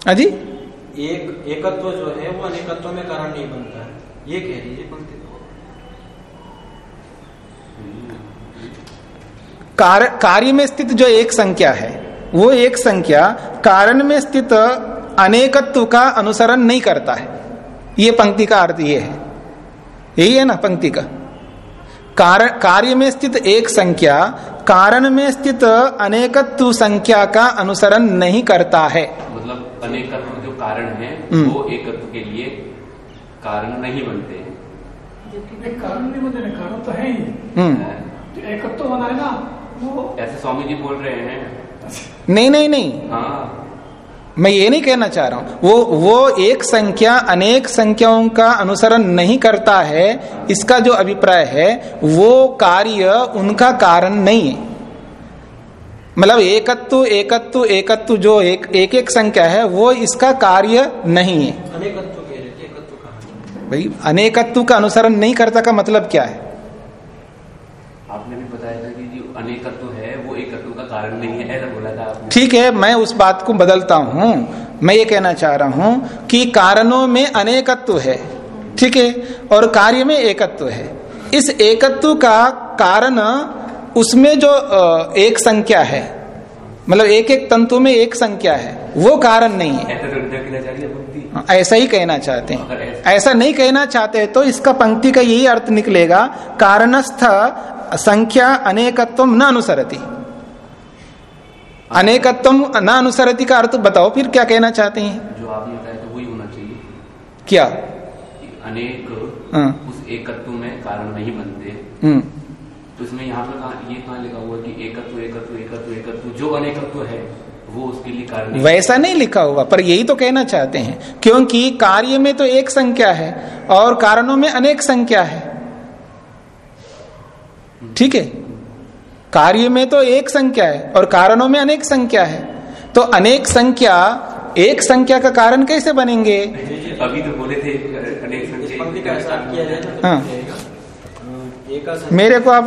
Speaker 1: अजी
Speaker 4: एक एकत्व जो है वो अनेकत्व में कारण नहीं बनता है। ये कह रही है पंक्ति।
Speaker 1: कार्य कार्य में स्थित जो एक संख्या है वो एक संख्या कारण में स्थित अनेकत्व का अनुसरण नहीं करता है। ये पंक्ति का अर्थ ये है। यही है ना पंक्ति का। कारण कार्य में स्थित एक संख्या कारण में स्थित अनेकत्व संख्या का अनुसरण नहीं करता है।
Speaker 2: मतलब अनेकत्व जो कारण है
Speaker 1: हम्म।
Speaker 2: वो एकत्व के लिए कारण नहीं बनते हैं।
Speaker 5: कारण नहीं बनते ना, कारण तो है ही।
Speaker 1: हम्म।
Speaker 5: एकत्व बना है ना वो
Speaker 2: ऐसे स्वामी जी बोल रहे हैं।
Speaker 1: नहीं नहीं नहीं।
Speaker 2: हाँ।
Speaker 1: मैं ये नहीं कहना चाह रहा हूँ। वो वो एक संख्या अनेक संख्याओं का अनुसरण नहीं करता है इसका जो अभिप्राय है वो कार्य उनका कारण नहीं है। मतलब एकत्व एकत्व एकत्व जो एक एक एक संख्या है वो इसका कार्य नहीं है।
Speaker 4: अनेकत्व कह रहे थे एकत्व कहा
Speaker 1: भाई अनेकत्व का अनुसरण नहीं करता का मतलब क्या है?
Speaker 2: आपने भी बताया था कि जो अनेकत्व है वो एकत्व का कारण नहीं है।
Speaker 1: ठीक है मैं उस बात को बदलता हूँ। मैं ये कहना चाह रहा हूँ कि कारणों में अनेकत्व है ठीक है और कार्य में एकत्व है। इस एकत्व का कारण उसमें जो एक संख्या है मतलब एक एक तंतु में एक संख्या है वो कारण नहीं है।
Speaker 2: ऐसा तो
Speaker 1: हाँ, कहना चाहते हैं।
Speaker 2: ऐसा-
Speaker 1: ऐसा नहीं कहना चाहते तो इसका पंक्ति का यही अर्थ निकलेगा कारणस्थ संख्या अनेकत्व न अनुसरती। अनेकत्व न अनुसरती का अर्थ बताओ फिर क्या कहना चाहते हैं?
Speaker 2: जो आपने बताया था वही होना चाहिए।
Speaker 1: क्या?
Speaker 2: अनेक
Speaker 1: हाँ,
Speaker 2: उस एकत्व में कारण नहीं बनते।
Speaker 1: हम्म,
Speaker 2: तो इसमें यहाँ पे कहा ये कहाँ लिखा हुआ कि एकत्व एकत्व एकत्व एकत्व जो अनेकत्व है वो उसके लिए कारण
Speaker 1: वैसा नहीं लिखा हुआ पर यही तो कहना चाहते हैं। क्योंकि कार्य में तो एक संख्या है और कारणों में अनेक संख्या है। ठीक है? कार्य में तो एक संख्या है और कारणों में अनेक संख्या है। तो अनेक संख्या एक संख्या का कारण कैसे बनेंगे?
Speaker 2: अभी तो बोले थे अनेक संख्या
Speaker 1: हाँ।
Speaker 4: क्या रहेगा? अ, एक का संख्या-
Speaker 1: मेरे को आप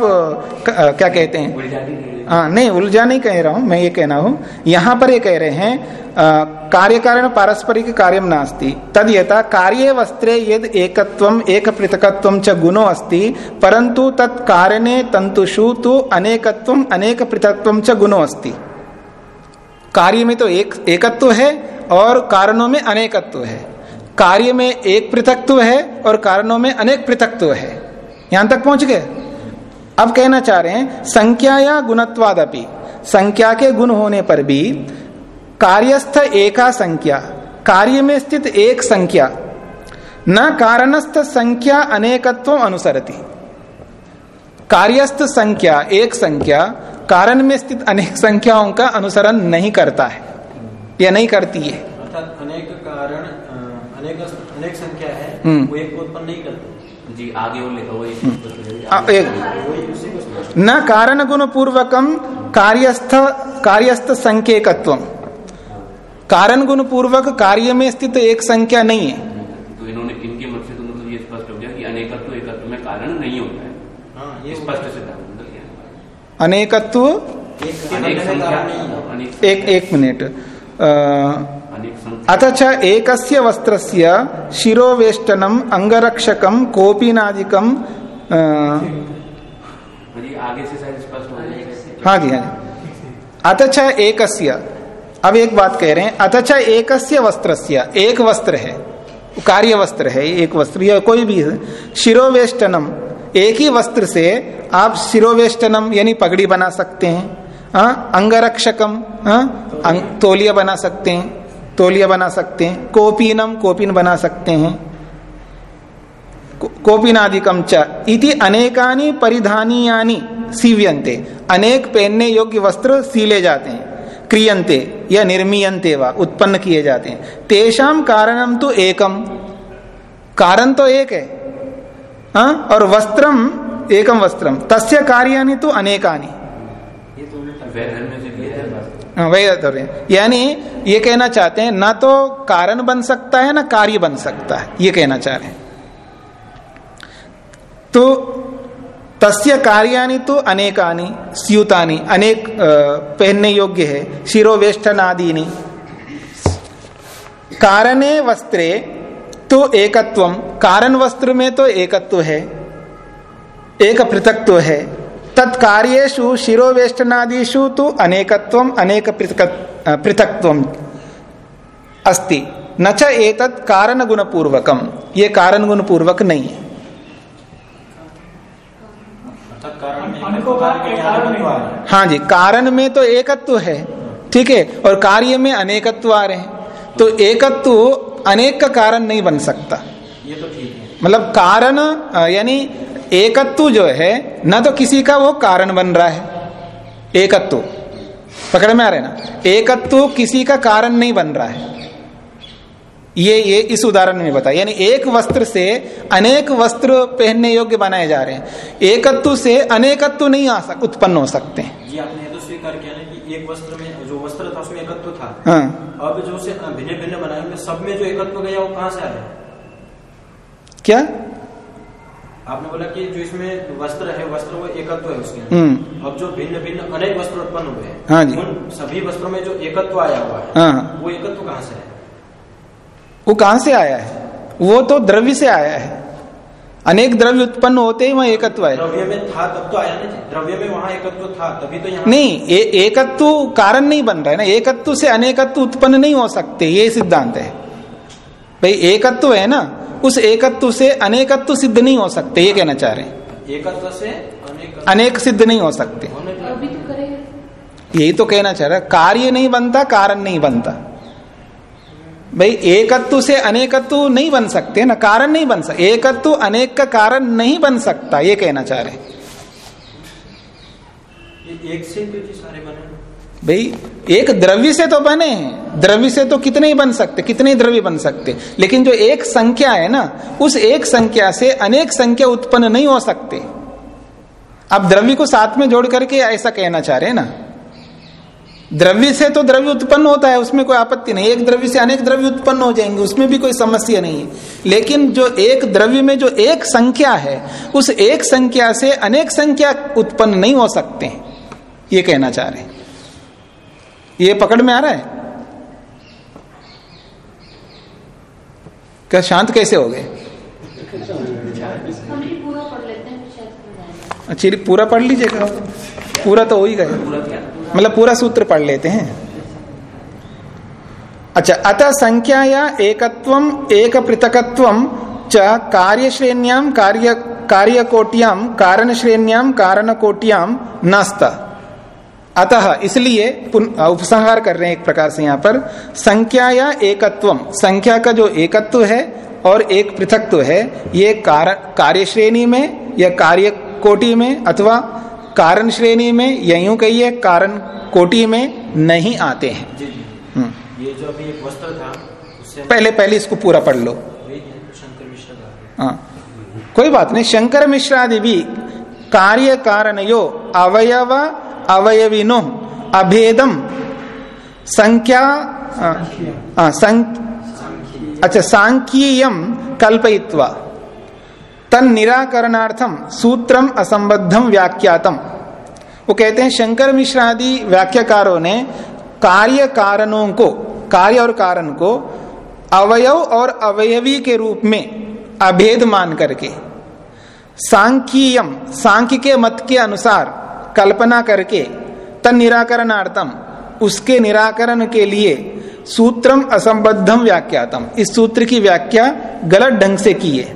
Speaker 1: क्या कहते हैं? हाँ नहीं, उलझा नहीं कह रहा हूँ, मैं ये कहना हूँ। यहाँ पर ये कह रहे हैं कार्य कारण पारस्परिक कार्यम नास्ति। तद यथा कार्य वस्त्रे यद एक पृथकत्व च गुणो अस्ति परंतु तत् कारणे तंतुषु तो अनेकत्वम अनेक पृथकत्वम च गुणो अस्ति। कार्य में तो एक, एकत्व है, और कारणों में अनेकत्व है। कार्य में एक पृथकत्व है, और कारणों में अनेक पृथकत्व है। यहाँ तक पहुँच गए। अब कहना चाह रहे हैं संख्या या गुणत्वादपि संख्या के गुण होने पर भी कार्यस्थ एका संख्या कार्य में स्थित एक संख्या न कारणस्थ संख्या अनेकत्व अनुसरती। कार्यस्थ संख्या एक संख्या कारण में स्थित अनेक संख्याओं का अनुसरण नहीं करता है या नहीं करती है।
Speaker 4: अर्थात अनेक कारण अनेक अनेक संख्या है
Speaker 1: हम्म।
Speaker 4: वो एक को उत्पन्न नहीं करते।
Speaker 2: जी आगे वो लिखा
Speaker 1: आ, एक
Speaker 4: समझ
Speaker 1: न कारण गुण पूर्वकम कार्यस्थ कार्यस्थ संकेकत्व कारण गुण पूर्वक कार्य में स्थित एक संख्या नहीं है।
Speaker 2: तो इन्होंने इनके मत से तो मतलब ये स्पष्ट हो गया कि अनेकत्व एकत्व में कारण नहीं होता है।
Speaker 4: हाँ ये
Speaker 2: स्पष्ट है?
Speaker 1: अनेकत्व
Speaker 4: एक
Speaker 2: अनेक
Speaker 1: एक एक मिनट। अ, अथ च एकस्य वस्त्रस्य शिरोवेष्टनम अंगरक्षकम कोपिनादिकम अ,
Speaker 2: हो
Speaker 1: जी हाँ जी। अथ च एकस्य। अब एक बात कह रहे हैं। अथ च एकस्य वस्त्रस्य। एक वस्त्र है। कार्य वस्त्र है। एक वस्त्र या कोई भी शिरोवेष्टनम। एक ही वस्त्र से आप शिरोवेष्टनम यानी पगड़ी बना सकते हैं। हाँ, अंगरक्षकम हाँ, अंग, तोलिया बना सकते हैं। तोलिया बना सकते हैं, कोपीनम कोपिन बना सकते हैं। कोपिनादिकम च। इति अनेकानि परिधानीयानि सीव्यन्ते। अनेक पहनने योग्य वस्त्र सीले जाते हैं, क्रियन्ते या निर्मीयन्ते वा, उत्पन्न किए जाते हैं। तेषाम कारणम तो एकम कारण तो एक है। हाँ? और वस्त्रम एकम वस्त्रम तस्य कार्यानि तो अनेकानि।
Speaker 4: ये तो
Speaker 2: है
Speaker 1: हैं। यानी ये कहना चाहते हैं, ना तो कारण बन सकता है, ना कार्य बन सकता है, ये कहना चाह रहे हैं तो तस्य कार्यानि तो अनेकानि, स्यूतानि, अनेक पहनने योग्य है शिरोवेष्टन आदि कारणे वस्त्रे तो एकत्वम कारण वस्त्र में तो एकत्व है, एक पृथकत्व है तत्कार्येषु शिरोवेष्टनादिषु तो अनेकत्व अनेक पृथक अस्ति। न च एतत् कारण गुण पूर्वकम ये कारण गुण पूर्वक नहीं है
Speaker 4: है
Speaker 1: जी कारण में तो एकत्व है ठीक है? और कार्य में अनेकत्व आ रहे हैं। तो एकत्व अनेक का कारण नहीं बन सकता।
Speaker 4: ये तो ठीक है।
Speaker 1: मतलब कारण यानी एकत्व जो है न तो किसी का वो कारण बन रहा है। एकत्व। पकड़ में आ रहे ना? एकत्व किसी का कारण नहीं बन रहा है। ये ये इस उदाहरण में बताया। यानी एक वस्त्र से अनेक वस्त्र पहनने योग्य बनाए जा रहे हैं। एकत्व से अनेकत्व नहीं आ सक उत्पन्न हो सकते हैं।
Speaker 4: ये आपने तो स्वीकार किया ना कि एक वस्त्र में जो वस्त्र था उसमें एकत्व था।
Speaker 1: हाँ।
Speaker 4: अब जो भिन्न भिन्न बनाए सब में जो एकत्व गया वो कहाँ से आया
Speaker 1: क्या?
Speaker 4: आपने बोला कि जो इसमें वस्त्र है वस्त्र वो एकत्व है उसके अंदर।
Speaker 1: हम्म।
Speaker 4: अब जो भिन्न भिन्न अनेक वस्त्र उत्पन्न हुए हैं
Speaker 1: हाँ जी।
Speaker 4: उन सभी वस्त्रों में जो एकत्व आया हुआ है
Speaker 1: हाँ।
Speaker 4: वो एकत्व कहाँ से है
Speaker 1: वो कहाँ से आया है? वो तो द्रव्य से आया है। अनेक द्रव्य उत्पन्न होते ही वहाँ एकत्व है
Speaker 4: द्रव्य में था तब तो आया ना द्रव्य में वहाँ एकत्व था तभी तो यहाँ
Speaker 1: नहीं ए, एकत्व कारण नहीं बन रहा है ना। एकत्व से अनेकत्व उत्पन्न नहीं हो सकते ये सिद्धांत है। भाई एकत्व है ना? उस एकत्व से अनेकत्व सिद्ध नहीं हो सकते ये कहना चाह रहे हैं।
Speaker 4: एकत्व से अनेक
Speaker 1: अनेक सिद्ध नहीं हो सकते।
Speaker 3: तो करेगा।
Speaker 1: यही तो कहना चाह रहा है कार्य नहीं बनता कारण नहीं बनता। भाई एकत्व से अनेकत्व नहीं बन सकते ना कारण नहीं बन सकते एकत्व अनेक का कारण नहीं बन सकता ये कहना चाह रहे हैं।
Speaker 4: एक से सारे बने?
Speaker 1: भाई, एक द्रव्य से तो बने, द्रव्य से तो कितने ही बन सकते, कितने ही द्रव्य बन सकते। लेकिन जो एक संख्या है ना, उस एक संख्या से अनेक संख्या उत्पन्न नहीं हो सकते। आप द्रव्य को साथ में जोड़ करके ऐसा कहना चाह रहे हैं ना। द्रव्य से तो द्रव्य उत्पन्न होता है, उसमें कोई आपत्ति नहीं। एक द्रव्य से अनेक द्रव्य उत्पन्न हो जाएँगे, उसमें भी कोई समस्या नहीं है। लेकिन जो एक द्रव्य में जो एक संख्या है, उस एक संख्या से अनेक संख्या उत्पन्न नहीं हो सकते, ये कहना चाह रहे हैं। ये पकड़ में आ रहा है? क्या शांत कैसे हो गए? अच्छा पूरा पढ़ लीजिएगा। पूरा तो हो ही गया। मतलब पूरा सूत्र पढ़ लेते हैं। अच्छा अतः संख्या या एकत्वम एक पृथकत्वम च कार्य श्रेण्याम कार्य कार्यकोट्याम कारण श्रेण्याम कारण कोट्याम नस्त। अतः इसलिए उपसंहार कर रहे हैं एक प्रकार से यहाँ पर। संख्या या एकत्वम। संख्या का जो एकत्व है और एक पृथकत्व है ये कार्य श्रेणी में या कार्य कोटि में अथवा कारण श्रेणी में या यूँ कहिए कारण कोटि में नहीं आते हैं।
Speaker 4: जी जी।
Speaker 1: हम्म।
Speaker 4: ये जो अभी एक वस्त्र था उससे
Speaker 1: पहले पहले इसको पूरा पढ़ लो।
Speaker 4: शंकर मिश्र
Speaker 1: हाँ। कोई बात नहीं शंकर मिश्रादि भी कार्य कारण यो अवयव अवयविनो अभेदम, संख्या अच्छा सांख्यियम कल्पयित्वा। तन निराकरणार्थम सूत्रम असंबद्धम व्याख्यातम। वो कहते हैं, शंकर मिश्र आदि व्याख्याकारों ने कार्य कारणों को, कार्य और कारण को अवयव और अवयवी के रूप में अभेद मान करके, सांख्यियम, सांख्य के मत के अनुसार कल्पना करके तन निराकरणार्थम उसके निराकरण के लिए सूत्रम असंबद्धम व्याख्यातम। इस सूत्र की व्याख्या गलत ढंग से की है।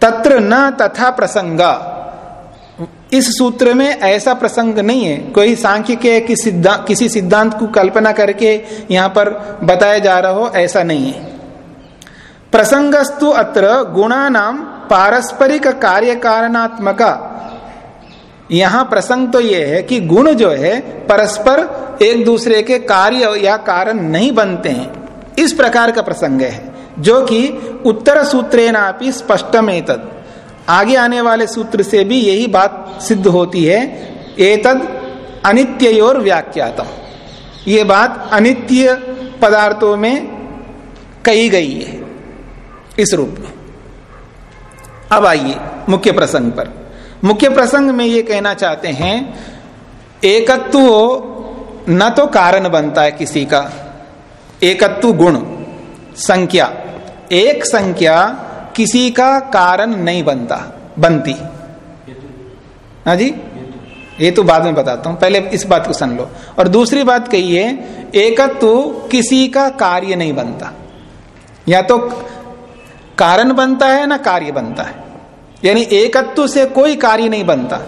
Speaker 1: तत्र न तथा प्रसंगा। इस सूत्र में ऐसा प्रसंग नहीं है। कोई सांख्य के कि सिद्धा, किसी सिद्धांत को कल्पना करके यहाँ पर बताया जा रहा हो ऐसा नहीं है। प्रसंगस्तु अत्र गुणा नाम पारस्परिक कार्य कारणात्मक यहाँ प्रसंग तो यह है कि गुण जो है परस्पर एक दूसरे के कार्य या कारण नहीं बनते हैं। इस प्रकार का प्रसंग है, जो कि उत्तर सूत्रेनापि स्पष्टमेतद। आगे आने वाले सूत्र से भी यही बात सिद्ध होती है, एतद अनित्योर व्याख्यातम। ये बात अनित्य पदार्थों में कही गई है, इस रूप में। अब आइए मुख्य प्रसंग पर। मुख्य प्रसंग में ये कहना चाहते हैं, एकत्व न तो कारण बनता है किसी का, एकत्व गुण, संख्या। एक संख्या किसी का कारण नहीं बनता, बनती। हाँ जी? ये तो बाद में बताता हूँ, पहले इस बात को सुन लो। और दूसरी बात कही है एकत्व किसी का कार्य नहीं बनता। या तो कारण बनता है ना कार्य बनता है। यानी एकत्व से कोई कार्य नहीं बनता।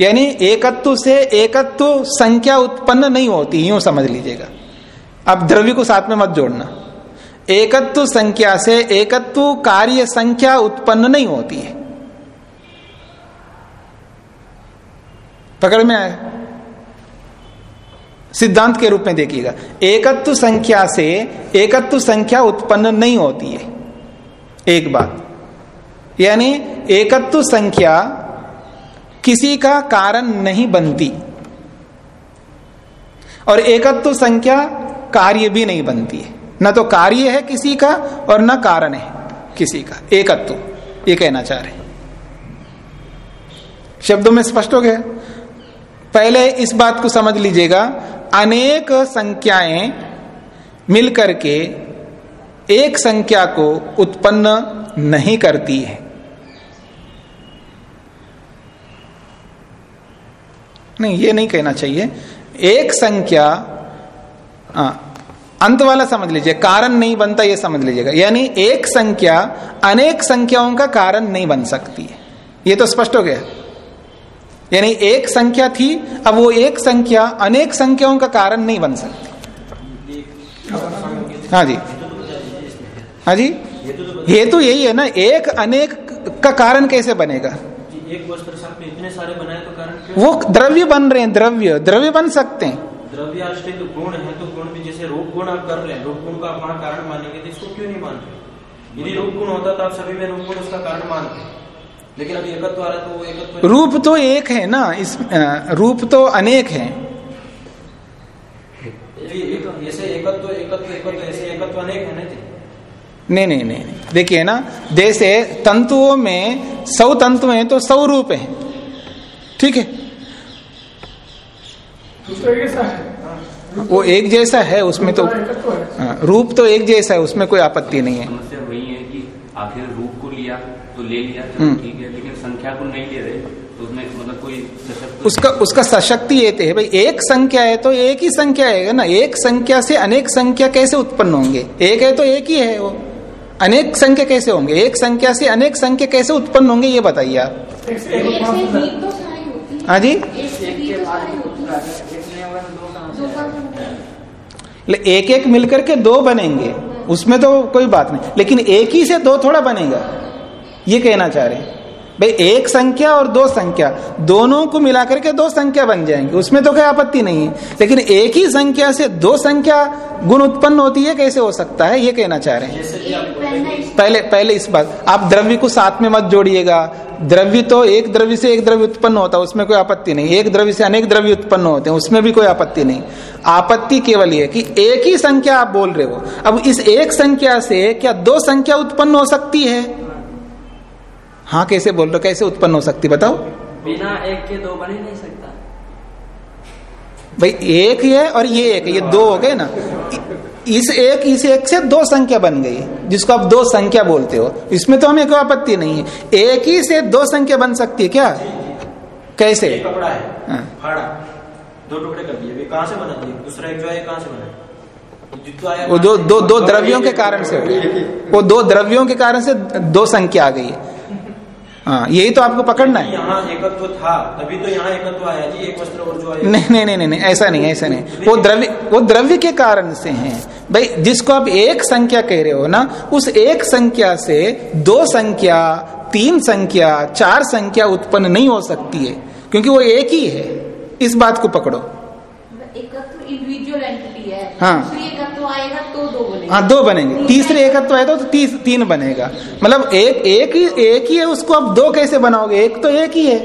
Speaker 1: यानी एकत्व से एकत्व संख्या उत्पन्न नहीं होती, यूँ समझ लीजिएगा। अब द्रव्य को साथ में मत जोड़ना। एकत्व संख्या से एकत्व कार्य संख्या उत्पन्न नहीं होती है। पकड़ में आया? सिद्धांत के रूप में देखिएगा। एकत्व संख्या से एकत्व संख्या उत्पन्न नहीं होती है। एक बात। यानी एकत्व संख्या किसी का कारण नहीं बनती। और एकत्व संख्या कार्य भी नहीं बनती है। न तो कार्य है किसी का और न कारण है किसी का। एकत्व, ये कहना चाह रहे शब्दों में स्पष्ट हो गया। पहले इस बात को समझ लीजिएगा। अनेक संख्याएँ मिलकर के एक संख्या को उत्पन्न नहीं करती है। नहीं ये नहीं कहना चाहिए। एक संख्या आ, अंत वाला समझ लीजिए कारण नहीं बनता ये समझ लीजिएगा। यानी एक संख्या अनेक संख्याओं का कारण नहीं बन सकती है। ये तो स्पष्ट हो गया। यानी एक संख्या थी अब वो एक संख्या अनेक संख्याओं का कारण नहीं बन सकती। हाँ जी। हाँ जी। हेतु यही है ना एक अनेक का कारण कैसे बनेगा?
Speaker 4: एक वस्त्र से आपने इतने सारे बनाए तो कारण क्या?
Speaker 1: वो द्रव्य बन रहे हैं द्रव्य द्रव्य बन सकते हैं।
Speaker 4: द्रव्याश्रित गुण है तो गुण भी जैसे रूप गुण आप कर रहे हैं रूप गुण का आप वहाँ कारण मानेंगे तो इसको क्यों नहीं मानते? यदि रूप गुण होता तो आप सभी में रूप गुण उसका कारण मानते। लेकिन अभी एकत्व आ रहा तो वो एकत्व
Speaker 1: रूप तो एक है ना इस रूप तो अनेक है।
Speaker 4: जैसे एकत्व एकत्व एकत्व ऐसे एकत्व अनेक है ना
Speaker 1: नहीं नहीं नहीं नहीं। देखिए ना जैसे तंतुओं में सौ तंतु हैं तो सौ रूप है। ठीक है?
Speaker 5: तो है।
Speaker 1: वो एक जैसा है उसमें तो
Speaker 5: है
Speaker 1: रूप तो एक जैसा है उसमें कोई आपत्ति नहीं है।
Speaker 2: समस्या वही है कि आखिर रूप को लिया तो ले लिया चलो
Speaker 1: हम्म।
Speaker 2: ठीक है लेकिन संख्या को नहीं ले रहे तो उसमें मतलब कोई सशक्त
Speaker 1: उसका उसका सशक्ति ये तो है भाई एक संख्या है तो एक ही संख्या है ना? एक संख्या से अनेक संख्या कैसे उत्पन्न होंगे? एक है तो एक ही है वो। अनेक संख्या कैसे होंगे? एक संख्या से अनेक संख्या कैसे उत्पन्न होंगे, ये बताइए आप।
Speaker 5: है।
Speaker 1: जी?
Speaker 3: एक
Speaker 1: एक मिलकर के दो बनेंगे। उसमें तो कोई बात नहीं। लेकिन एक ही से दो थोड़ा बनेगा। ये कहना चाह रहे हैं। भाई एक संख्या और दो संख्या। दोनों को मिलाकर के दो संख्या बन जाएँगे। उसमें तो कोई आपत्ति नहीं है। लेकिन एक ही संख्या से दो संख्या गुण उत्पन्न होती है कैसे हो सकता है? ये कहना चाह रहे हैं।
Speaker 3: पहला
Speaker 1: पहले पहले इस बात। आप द्रव्य को साथ में मत जोड़िएगा। द्रव्य तो एक द्रव्य से एक द्रव्य उत्पन्न होता है उसमें कोई आपत्ति नहीं। एक द्रव्य से अनेक द्रव्य उत्पन्न होते हैं उसमें भी कोई आपत्ति नहीं। आपत्ति केवल ये कि एक ही संख्या आप बोल रहे हो। अब इस एक संख्या से क्या दो संख्या उत्पन्न हो सकती है? हाँ कैसे बोल रहे कैसे उत्पन्न हो सकती? बताओ।
Speaker 6: बिना एक के दो बन ही नहीं सकता।
Speaker 1: भाई एक ही है और ये एक है। ये दो हो गए ना। इस एक इस एक से दो संख्या बन गई। जिसको आप दो संख्या बोलते हो इसमें तो हमें कोई आपत्ति नहीं है। एक ही से दो संख्या बन सकती है क्या? कैसे?
Speaker 4: कपड़ा है।
Speaker 1: हाँ।
Speaker 4: फाड़ा। दो टुकड़े कर दिए। कहाँ से बना दिए? दूसरा एक जो है कहाँ से बना
Speaker 1: वो दो दो दो द्रव्यों के कारण से हो वो दो द्रव्यों के कारण से दो संख्या आ गई है। हाँ यही तो आपको पकड़ना है।
Speaker 4: यहाँ एकत्व था तभी तो यहाँ एकत्व आया जी एक वस्त्र और जो आया।
Speaker 1: नहीं नहीं नहीं नहीं ऐसा नहीं ऐसा नहीं। वो द्रव्य वो द्रव्य के कारण से है। भाई जिसको आप एक संख्या कह रहे हो ना उस एक संख्या से दो संख्या तीन संख्या चार संख्या उत्पन्न नहीं हो सकती है क्योंकि वो एक ही है। इस बात को पकड़ो।
Speaker 3: है।
Speaker 1: हाँ।
Speaker 3: तो दो बनेगा।
Speaker 1: हाँ दो बनेंगे। तीसरे एकत्व है तो तीस तीन बनेगा। मतलब एक एक ही एक ही है उसको आप दो कैसे बनाओगे? एक तो एक ही है।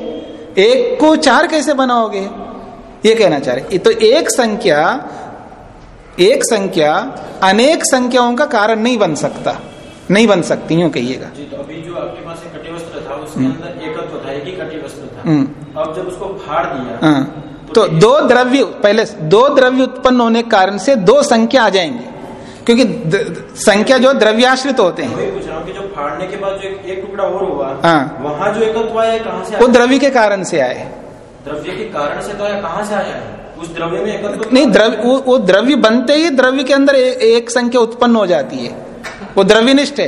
Speaker 1: एक को चार कैसे बनाओगे? ये कहना चाह रहे तो एक संख्या एक संख्या अनेक संख्याओं का कारण नहीं बन सकता। नहीं बन सकती यूँ कहिएगा।
Speaker 4: तो अभी जो आपके पास एक कटी वस्त्र था उसके अंदर एकत्व था एक ही कटी वस्त्र था।
Speaker 1: हम्म।
Speaker 4: अब जब उसको फाड़ दिया
Speaker 1: हाँ। तो दो द्रव्य पहले दो द्रव्य उत्पन्न होने के कारण से दो संख्या आ जाएँगे। क्योंकि संख्या जो द्रव्याश्रित होते हैं।
Speaker 4: जो फाड़ने के बाद जो एक, एक टुकड़ा और हुआ
Speaker 1: हाँ।
Speaker 4: वहाँ जो एकत्व आया कहाँ से
Speaker 1: वो द्रव्य के कारण से आए।
Speaker 4: द्रव्य के कारण से तो आया कहाँ से आया? उस द्रव्य में एकत्व
Speaker 1: नहीं द्रव्य वो, वो द्रव्य बनते ही द्रव्य के अंदर ए, एक संख्या उत्पन्न हो जाती है। वो द्रव्यनिष्ठ है।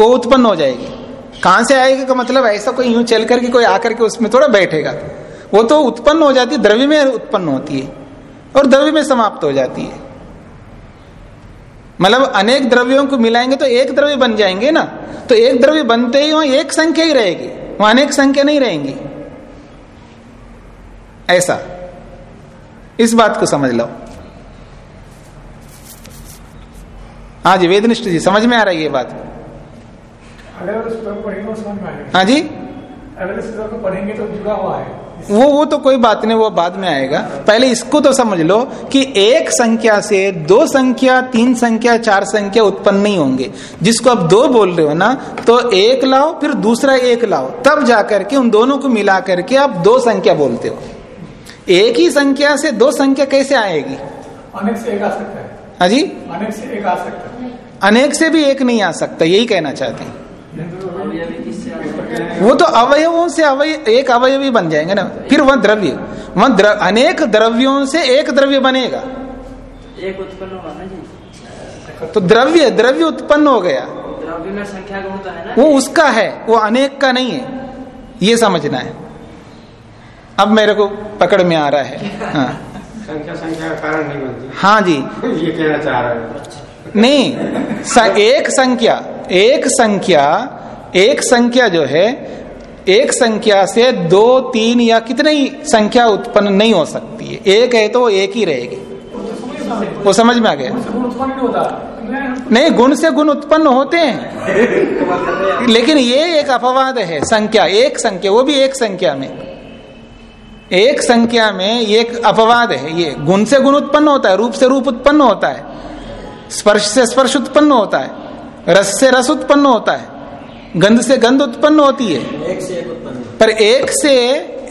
Speaker 1: वो उत्पन्न हो जाएगी। कहाँ से आएगी का मतलब ऐसा कोई यूँ चल करके कोई आकर के उसमें थोड़ा बैठेगा। वो तो उत्पन्न हो जाती है द्रव्य में उत्पन्न होती है और द्रव्य में समाप्त हो जाती है। मतलब अनेक द्रव्यों को मिलाएँगे तो एक द्रव्य बन जाएँगे ना? तो एक द्रव्य बनते ही वहाँ एक संख्या ही रहेगी वहाँ अनेक संख्या नहीं रहेंगी। ऐसा। इस बात को समझ लो। हाँ जी वेदनिष्ठ जी समझ में आ रही है ये बात।
Speaker 5: तो
Speaker 1: हाँ जी?
Speaker 5: अगले को पढ़ेंगे तो जुड़ा हुआ है।
Speaker 1: वो वो तो कोई बात नहीं वो बाद में आएगा। पहले इसको तो समझ लो कि एक संख्या से दो संख्या तीन संख्या चार संख्या उत्पन्न नहीं होंगे। जिसको आप दो बोल रहे हो ना तो एक लाओ फिर दूसरा एक लाओ। तब जाकर के उन दोनों को मिला करके आप दो संख्या बोलते हो। एक ही संख्या से दो संख्या कैसे आएगी?
Speaker 5: अनेक से एक आ सकता है।
Speaker 1: हाँ जी?
Speaker 5: अनेक से एक आ सकता है।
Speaker 1: अनेक से भी एक नहीं आ सकता यही कहना चाहते हैं। वो तो अवयवों से अवय एक अवयवी बन जाएँगे ना। फिर वह द्रव्य वह द्र, अनेक द्रव्यों से एक द्रव्य बनेगा।
Speaker 6: एक उत्पन्न होगा ना जी?
Speaker 1: तो द्रव्य द्रव्य उत्पन्न हो गया।
Speaker 6: द्रव्य में संख्या गुण तो है ना?
Speaker 1: वो उसका है वो अनेक का नहीं है। ये समझना है। अब मेरे को पकड़ में आ रहा है। हाँ।
Speaker 7: संख्या संख्या का कारण नहीं बनती।
Speaker 1: हाँ जी।
Speaker 7: ये कहना चाह रहा है।
Speaker 1: नहीं एक संख्या एक संख्या एक संख्या जो है, एक संख्या से दो, तीन या कितने संख्या उत्पन्न नहीं हो सकती है। एक है तो एक ही रहेगी। वो समझ में आ गया?
Speaker 5: नहीं,
Speaker 1: गुण से गुण उत्पन्न होते हैं। लेकिन ये एक अपवाद है, संख्या। एक संख्या, वो भी एक संख्या में। एक संख्या में एक अपवाद है, ये। गुण से गुण उत्पन्न होता है, रूप से रूप उत्पन्न होता है। स्पर्श से स्पर्श उत्पन्न होता है, रस से रस उत्पन्न होता है। गंध से गंध उत्पन्न होती है।
Speaker 4: एक से एक उत्पन्न
Speaker 1: पर एक से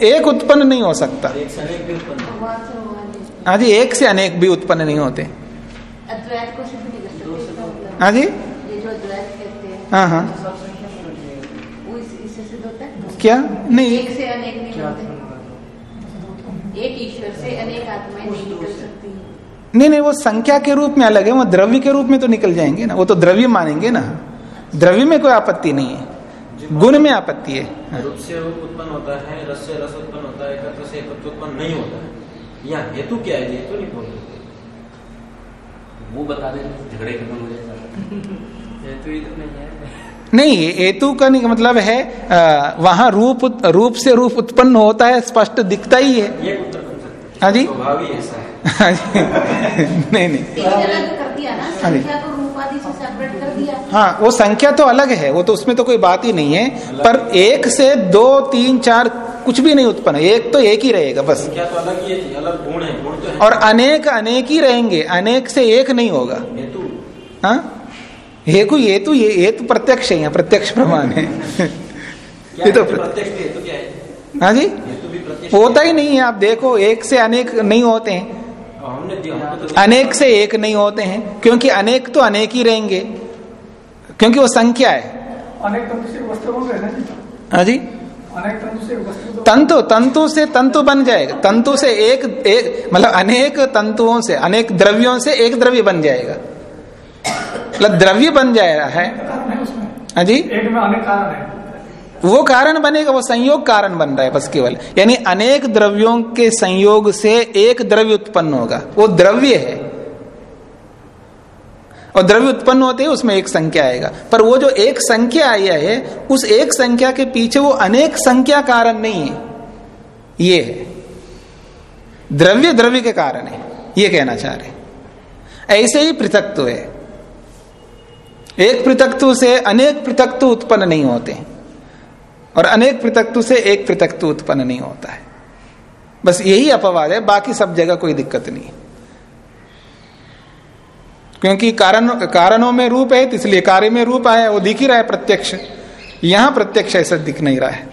Speaker 1: एक उत्पन्न नहीं हो सकता।
Speaker 4: है। एक से अनेक भी उत्पन्न होता
Speaker 3: भगवान से भगवान जी
Speaker 1: हाँ जी एक से अनेक भी उत्पन्न नहीं होते।
Speaker 3: अद्वैत को सिद्ध नहीं कर सकते। इसका
Speaker 1: हाँ जी?
Speaker 3: ये जो अद्वैत कहते हैं।
Speaker 1: हाँ
Speaker 3: वो इस- इससे सिद्ध होता
Speaker 1: क्या? नहीं।
Speaker 3: एक से अनेक नहीं होते। एक ईश्वर से अनेक आत्माएँ नहीं निकल सकती
Speaker 1: नहीं नहीं वो संख्या के रूप में अलग है वो द्रव्य के रूप में तो निकल जाएँगे ना। वो तो द्रव्य मानेंगे ना। द्रव्य में कोई आपत्ति नहीं है। गुण में आपत्ति है।
Speaker 4: है। रूप से रूप उत्पन्न होता है रस से रस उत्पन्न होता है एकत्र से एकत्र उत्पन्न नहीं होता है। यहाँ हेतु क्या है ये तो नहीं बोल
Speaker 2: वो बता दें झगड़े खत्म हो
Speaker 6: हेतु ही तो नहीं है।
Speaker 1: नहीं हेतु का नहीं मतलब है वहाँ रूप रूप से रूप उत्पन्न होता है स्पष्ट दिखता ही है। हाँ। जी।
Speaker 4: ऐसा है।
Speaker 1: जी। नहीं नहीं।
Speaker 3: कर दिया ना
Speaker 1: हाँ जी।
Speaker 3: से सेपरेट कर दिया।
Speaker 1: हाँ वो संख्या तो अलग है वो तो उसमें तो कोई बात ही नहीं है पर एक से दो तीन चार कुछ भी नहीं उत्पन्न एक तो एक ही रहेगा बस।
Speaker 4: संख्या तो अलग ही है अलग गुण है गुण तो है।
Speaker 1: और अनेक अनेक ही रहेंगे अनेक से एक नहीं होगा।
Speaker 4: हेतु।
Speaker 1: हाँ? ये को ये तो ये ये तो प्रत्यक्ष है यहाँ प्रत्यक्ष प्रमाण है। ये तो
Speaker 4: प्रत्यक्ष। हेतु क्या है?
Speaker 1: हाँ जी?
Speaker 4: हेतु भी प्रत्यक्ष
Speaker 1: होता ही। नहीं है आप देखो एक से अनेक नहीं होते हैं।
Speaker 4: तो
Speaker 1: अनेक से एक नहीं होते हैं क्योंकि अनेक तो अनेक ही रहेंगे क्योंकि वो संख्या है।
Speaker 5: अनेक हैं ना जी?
Speaker 1: हाँ जी?
Speaker 5: अनेक तंतु से तो
Speaker 1: तंतु तंतु से तंतु बन जाएगा। तंतु से एक एक मतलब अनेक तंतुओं से अनेक द्रव्यों से एक द्रव्य बन जाएगा। मतलब द्रव्य बन जाएगा है।
Speaker 5: है
Speaker 1: हाँ जी?
Speaker 5: एक में अनेक कारण है।
Speaker 1: वो कारण बनेगा, वो संयोग कारण बन रहा है बस केवल। यानी अनेक द्रव्यों के संयोग से एक द्रव्य उत्पन्न होगा। वो द्रव्य है। और द्रव्य उत्पन्न होते ही उसमें एक संख्या आएगा। पर वो जो एक संख्या आया है, उस एक संख्या के पीछे वो अनेक संख्या कारण नहीं है। ये है। द्रव्य द्रव्य के कारण है। ये कहना चाह रहे ऐसे ही पृथकत्व है। एक पृथकत्व से अनेक पृथकत्व उत्पन्न नहीं होते। हैं और अनेक पृथकत्व से एक पृथकत्व उत्पन्न नहीं होता है। बस यही अपवाद है, बाकी सब जगह कोई दिक्कत नहीं है। क्योंकि कारण, कारणों में रूप है तो इसलिए कार्य में रूप आया वो दिख ही रहा है प्रत्यक्ष। यहाँ प्रत्यक्ष ऐसा दिख नहीं रहा है।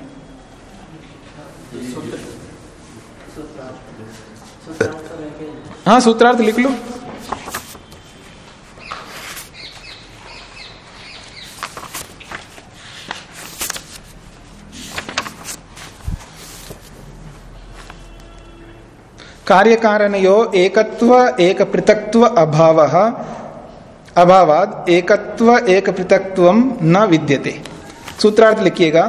Speaker 1: हाँ सूत्रार्थ लिख लो। कार्य कारणयो एकत्व एक पृथक्त्व अभाव। अभावाद एकत्व एक पृथक्त्व न विद्यते। सूत्रार्थ लिखिएगा।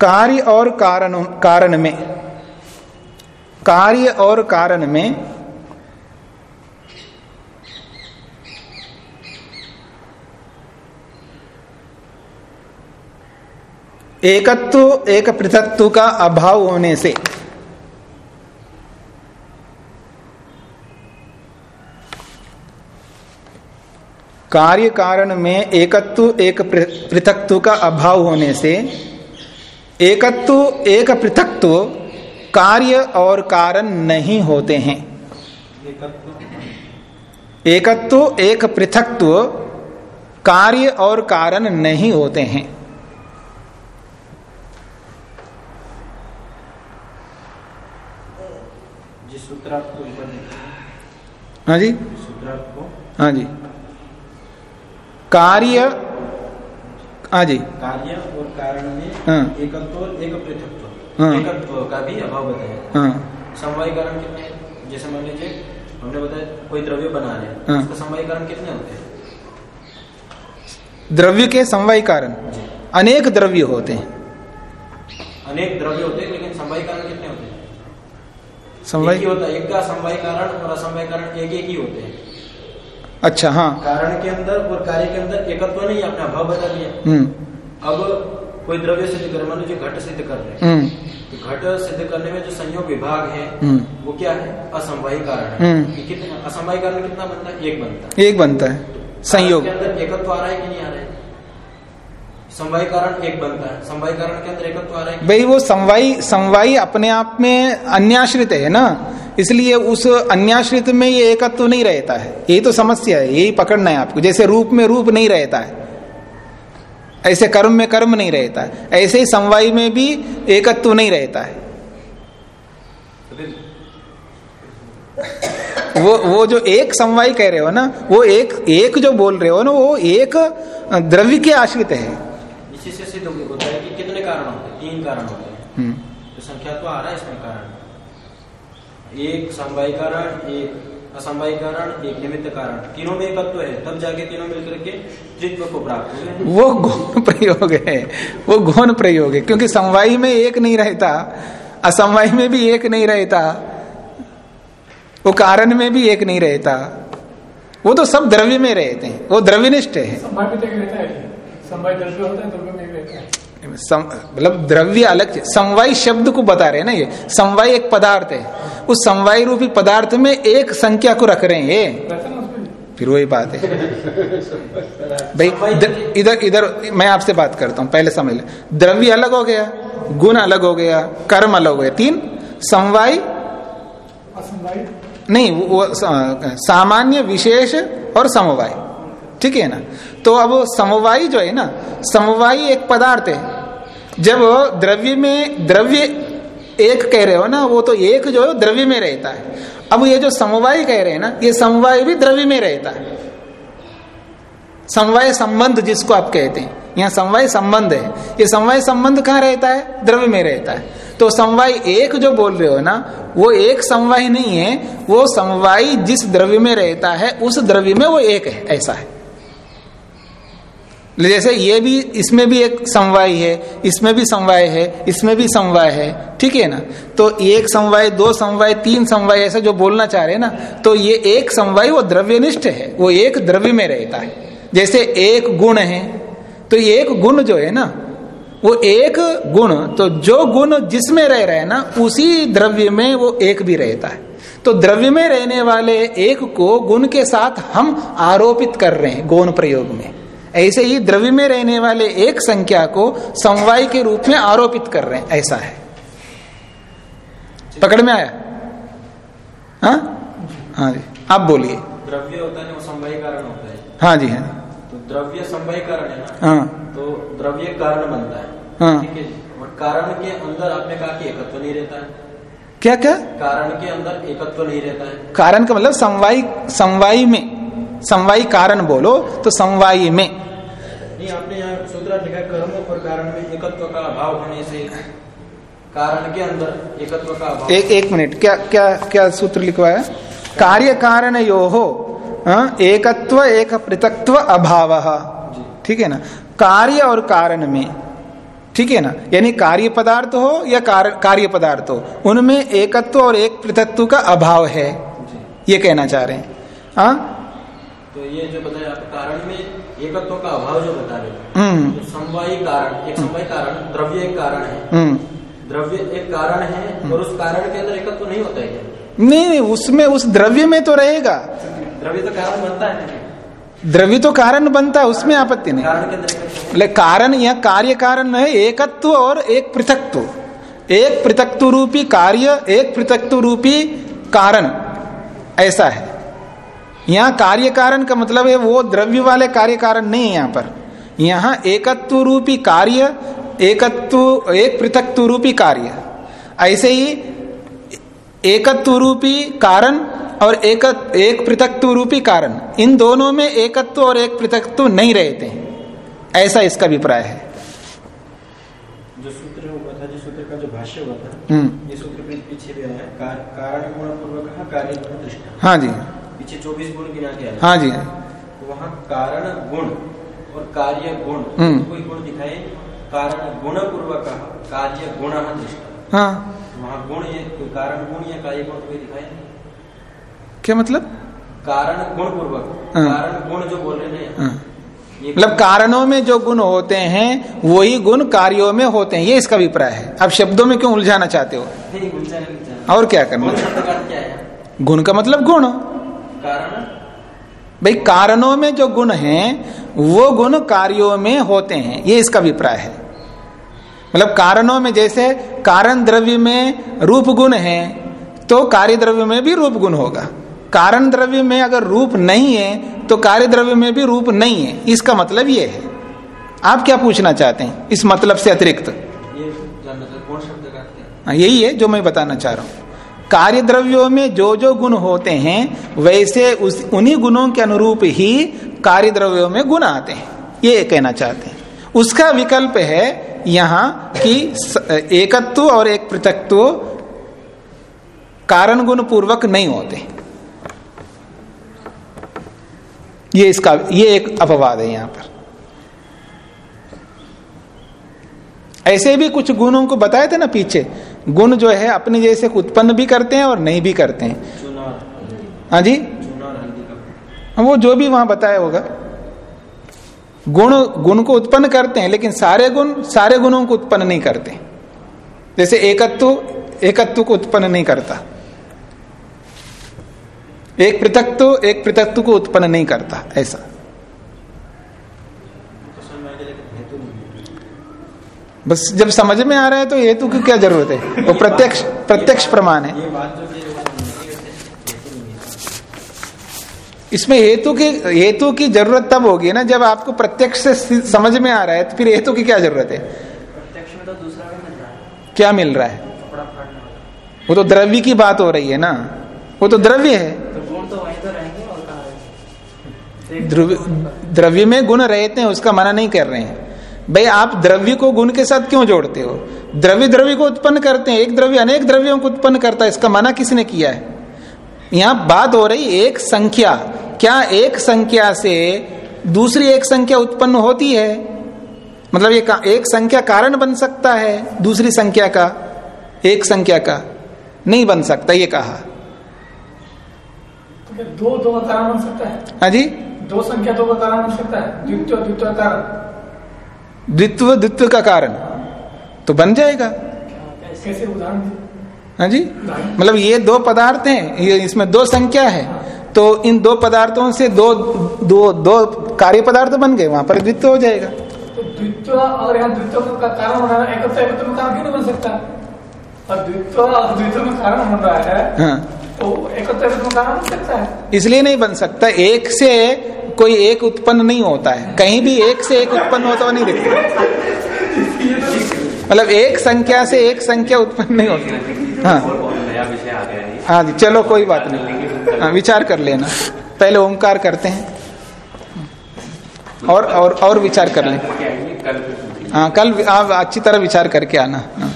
Speaker 1: कार्य और कारण कारण में कार्य और कारण में एकत्व एक पृथक्त्व का अभाव होने से कार्य कारण में एकत्व एक पृथक्त्व का अभाव होने से एकत्व एक पृथक्त्व कार्य और कारण नहीं होते हैं। एकत्व एक पृथक्त्व कार्य और कारण नहीं होते हैं।
Speaker 4: हैं,
Speaker 1: हाँ जी। हाँ जी। कार्य हाँ जी।
Speaker 4: कार्य और कारण में
Speaker 1: हाँ।
Speaker 4: एकत्व और एक पृथकत्व।
Speaker 1: हाँ।
Speaker 4: एकत्व का भी अभाव बताया।
Speaker 1: हाँ।
Speaker 4: समवाय कारण कितने जैसे मान लीजिए हमने बताया कोई द्रव्य बना रहे हैं।
Speaker 1: हाँ।
Speaker 4: उसका समवाय कारण कितने होते हैं?
Speaker 1: द्रव्य के समवाय कारण। अनेक द्रव्य होते हैं।
Speaker 4: अनेक द्रव्य होते हैं लेकिन समवाय कारण कितने होते हैं? एक
Speaker 1: समवाय
Speaker 4: होता है एक का समवाय कारण और असमवाय कारण एक एक ही होते हैं।
Speaker 1: अच्छा हाँ।
Speaker 4: कारण के अंदर और कार्य के अंदर एकत्व नहीं आपने अभाव बता दिया।
Speaker 1: हम्म।
Speaker 4: अब कोई द्रव्य सिद्ध कर मान लीजिए घट सिद्ध कर रहे हैं।
Speaker 1: हम्म।
Speaker 4: तो घट सिद्ध करने में जो संयोग विभाग है
Speaker 1: हम्म।
Speaker 4: वो क्या है? असमवाही कारण कितना असंवाही कारण कितना बनता है? एक बनता है।
Speaker 1: एक बनता है। संयोग।
Speaker 4: के अंदर एकत्व आ रहा है कि नहीं आ रहा है? समवाय एक बनता है। समवाय के अंदर एकत्व आ रहा है
Speaker 1: भाई वो समवाई समवाई अपने आप में अन्याश्रित है ना? इसलिए उस अन्याश्रित में ये एकत्व नहीं रहता है। यही तो समस्या है, यही पकड़ना है आपको। जैसे रूप में रूप नहीं रहता है, ऐसे कर्म में कर्म नहीं रहता है, ऐसे ही समवाई में भी एकत्व नहीं रहता है। वो वो जो एक समवाय कह रहे हो ना, वो एक एक जो बोल रहे हो ना, वो एक द्रव्य के आश्रित है।
Speaker 4: सिद्ध होता है कि कितने कारण होते हैं? तीन कारण होते हैं।
Speaker 1: हम्म,
Speaker 4: तो संख्या तो आ रहा है इसमें कारण। एक समवाय कारण एक असमवाय कारण एक निमित्त कारण। तीनों में एकत्व है। तब जाके तीनों मिलकर के त्रित्व को प्राप्त हुए।
Speaker 1: वो गौण प्रयोग है। वो गौण प्रयोग है क्योंकि समवाई में एक नहीं रहता असमवाई में भी एक नहीं रहता वो कारण में भी एक नहीं रहता। वो तो सब द्रव्य में रहते हैं। वो द्रव्यनिष्ठ है।
Speaker 5: संभाय द्रव्य होता है द्रव्य में रहता है।
Speaker 1: मतलब द्रव्य अलग समवाय शब्द को बता रहे हैं ना ये। समवाय एक पदार्थ है। उस समवाय रूपी पदार्थ में एक संख्या को रख रहे हैं ये। फिर वही बात है। भाई इधर इधर मैं आपसे बात करता हूँ पहले समझ ले। द्रव्य अलग हो गया गुण अलग हो गया कर्म अलग हो गया। तीन समवाय नहीं वो सामान्य विशेष और समवाय। ठीक है ना? तो अब समवाय जो है ना, समवाय एक पदार्थ है। जब द्रव्य में, द्रव्य एक कह रहे हो ना, वो तो एक जो है द्रव्य में रहता है। अब ये जो समवाय कह रहे हैं ना, ये समवाय भी द्रव्य में रहता है। समवाय संबंध जिसको आप कहते हैं, यहाँ समवाय संबंध है। ये समवाय संबंध कहाँ रहता है? द्रव्य में रहता है। तो समवाय एक जो बोल रहे हो ना, वो एक समवाय नहीं है, वो समवाय जिस द्रव्य में रहता है, उस द्रव्य में वो एक है, ऐसा है। जैसे ये भी, इसमें भी एक समवाय है, इसमें भी समवाय है, इसमें भी समवाय है, ठीक है ना? तो एक समवाय, दो समवाय, तीन समवाय, ऐसा जो बोलना चाह रहे हैं ना तो ये एक समवाय वो द्रव्यनिष्ठ है, वो एक द्रव्य में रहता है। जैसे एक गुण है तो ये एक गुण जो है ना, वो एक गुण तो जो गुण जिसमें रह रहा है ना, उसी द्रव्य में वो एक भी रहता है। तो द्रव्य में रहने वाले एक को गुण के साथ हम आरोपित कर रहे हैं, गौण प्रयोग में। ऐसे ही द्रव्य में रहने वाले एक संख्या को समवाय के रूप में आरोपित कर रहे हैं। ऐसा है। पकड़ में आया? हाँ? हाँ जी। आप बोलिए।
Speaker 4: द्रव्य होता है वो समवाय कारण होता है।
Speaker 1: हाँ जी हाँ
Speaker 4: तो द्रव्य समवाय कारण है ना?
Speaker 1: हाँ।
Speaker 4: तो द्रव्य कारण बनता है।
Speaker 1: हाँ।
Speaker 4: ठीक है और कारण के अंदर आपने कहा कि एकत्व नहीं रहता है।
Speaker 1: क्या क्या?
Speaker 4: कारण के अंदर एकत्व नहीं रहता है।
Speaker 1: कारण का मतलब समवाय समवाय में। समवाय कारण बोलो तो समवाय में।
Speaker 4: नहीं आपने यहाँ सूत्र लिखा कर्म और कारण में एकत्व का अभाव होने से। कारण के अंदर एकत्व का अभाव।
Speaker 1: एक एक मिनट क्या क्या क्या सूत्र लिखवाया कार्य कारण यो हो एकत्व एक पृथक्त्व अभाव। ठीक है ना? कार्य और कारण में। ठीक है ना? यानी कार्य पदार्थ हो या कार्य पदार्थ हो उनमें एकत्व और एक पृथक्त्व का अभाव है। ये कहना चाह रहे हैं। हाँ
Speaker 4: तो ये जो बताया आप कारण में एकत्व का अभाव जो बता रहे हो
Speaker 1: हम्म।
Speaker 4: तो समवायी कारण एक समवाय कारण द्रव्य एक कारण है।
Speaker 1: हम्म।
Speaker 4: द्रव्य एक कारण है और उस कारण के अंदर एकत्व नहीं होता है
Speaker 1: नहीं नहीं उसमें उस द्रव्य में तो रहेगा।
Speaker 4: द्रव्य तो कारण बनता है
Speaker 1: द्रव्य तो कारण बनता है उसमें आपत्ति नहीं।
Speaker 4: कारण के अंदर
Speaker 1: कारण या कार्य कारण है एकत्व और एक पृथकत्व। एक पृथकत्व रूपी कार्य एक पृथकत्व रूपी कारण ऐसा है। यहाँ कार्य कारण का मतलब है वो द्रव्य वाले कार्य कारण नहीं है यहाँ पर। यहाँ एकत्व रूपी कार्य एकत्व एक पृथकत्व रूपी कार्य। ऐसे ही एकत्व रूपी कारण और एक एक पृथकत्व रूपी कारण। इन दोनों में एकत्व और एक पृथकत्व नहीं रहते हैं। ऐसा इसका अभिप्राय है।
Speaker 4: जो सूत्र हुआ था जिस सूत्र का जो भाष्य हुआ था
Speaker 1: हम्म।
Speaker 4: ये सूत्र पीछे भी आया कार- कारण गुण पूर्वक कार्य
Speaker 1: हाँ जी।
Speaker 4: पीछे चौबीस गुण गिना आया
Speaker 1: हाँ जी।
Speaker 4: तो वहाँ कारण गुण और कार्य गुण
Speaker 1: हम्म।
Speaker 4: कोई गुण दिखाए कारण गुण पूर्वक कार्य गुण दृष्टा।
Speaker 1: हाँ।
Speaker 4: वहाँ गुण ये कारण गुण या कार्य गुण कोई दिखाए
Speaker 1: क्या मतलब?
Speaker 4: कारण गुण पूर्वक
Speaker 1: हाँ।
Speaker 4: कारण गुण जो बोल रहे हैं
Speaker 1: हाँ। मतलब कारणों में जो गुण होते हैं वही गुण कार्यों में होते हैं। ये इसका अभिप्राय है। अब शब्दों में क्यों उलझाना चाहते हो। और क्या करना
Speaker 4: गुण का
Speaker 1: गुण का मतलब गुण।
Speaker 4: कारण?
Speaker 1: भाई कारणों में जो गुण हैं वो गुण कार्यों में होते हैं। ये इसका अभिप्राय है। मतलब कारणों में जैसे कारण द्रव्य में रूप गुण है तो कार्य द्रव्य में भी रूप गुण होगा। कारण द्रव्य में अगर रूप नहीं है तो कार्य द्रव्य में भी रूप नहीं है। इसका मतलब ये है। आप क्या पूछना चाहते हैं? इस मतलब से अतिरिक्त।
Speaker 4: हाँ,
Speaker 1: यही है जो मैं बताना चाह रहा हूँ। कार्य द्रव्यों में जो जो गुण होते हैं, वैसे उस, उन्हीं गुणों के अनुरूप ही कार्य द्रव्यों में गुण आते हैं। ये कहना चाहते हैं। उसका विकल्प है यहाँ कि एकत्व और एक पृथकत्व कारण गुण पूर्वक नहीं होते। ये इसका, ये एक अपवाद है यहाँ पर। ऐसे भी कुछ गुणों को बताए थे ना पीछे? गुण जो है अपने जैसे उत्पन्न भी करते हैं और नहीं भी करते हैं। हाँ जी? वो जो भी वहाँ बताया होगा। गुण गुण को उत्पन्न करते हैं, लेकिन सारे गुण, सारे गुणों को उत्पन्न नहीं करते। जैसे एकत्व एकत्व को उत्पन्न नहीं करता। एक पृथकत्व एक पृथकत्व को उत्पन्न नहीं करता, ऐसा
Speaker 4: तो समझ में आ गया लेकिन हेतु नहीं है।
Speaker 1: बस जब समझ में आ रहा है तो हेतु की क्या ज़रूरत है? वो प्रत्यक्ष प्रत्यक्ष प्रमाण है। इसमें हेतु की हेतु की ज़रूरत तब होगी ना जब आपको प्रत्यक्ष से समझ में आ रहा है तो फिर हेतु की क्या ज़रूरत है?
Speaker 6: प्रत्यक्ष में तो
Speaker 1: क्या मिल रहा है? वो तो द्रव्य की बात हो रही है ना। वो तो द्रव्य है।
Speaker 6: तो तो तो
Speaker 1: द्रव्य में गुण रहते हैं उसका मना नहीं कर रहे हैं। भाई आप द्रव्य को गुण के साथ क्यों जोड़ते हो? द्रव्य द्रव्य को उत्पन्न करते हैं एक द्रव्य अनेक द्रव्यों को उत्पन्न करता है इसका मना किसने किया है? यहाँ बात हो रही एक संख्या। क्या एक संख्या से दूसरी एक संख्या उत्पन्न होती है? मतलब ये एक संख्या कारण बन सकता है दूसरी संख्या का एक संख्या का। नहीं बन सकता ये कहा।
Speaker 5: दो दो कारण बन सकता है।
Speaker 1: हाँ जी?
Speaker 5: दो संख्या दो का कारण बन सकता है द्वितीय द्वितीय कारण।
Speaker 1: द्वित्व द्वित्व का कारण। तो बन जाएगा।
Speaker 5: कैसे उदाहरण
Speaker 1: हाँ जी? मतलब ये दो पदार्थ हैं ये इसमें दो संख्या है। तो इन दो पदार्थों से दो दो दो कार्य पदार्थ बन गए वहाँ पर द्वित्व हो जाएगा।
Speaker 5: तो द्वित्व और यहाँ द्वित्व का कारण है में कारण क्यों नहीं बन सकता? और द्वित्व और द्वित्व में कारण बन रहा है
Speaker 1: हाँ।
Speaker 5: तो में कारण बन सकता है।
Speaker 1: इसलिए नहीं बन सकता एक से कोई एक उत्पन्न नहीं होता है। कहीं भी एक से एक उत्पन्न होता हुआ नहीं दिखता। मतलब एक संख्या से एक संख्या उत्पन्न नहीं होती। हाँ।
Speaker 2: है
Speaker 1: जी चलो कोई बात नहीं। हाँ, विचार कर लेना। पहले ओंकार करते हैं। और और और विचार कर लें।
Speaker 2: है कल
Speaker 1: आप अच्छी तरह विचार करके आना। हाँ।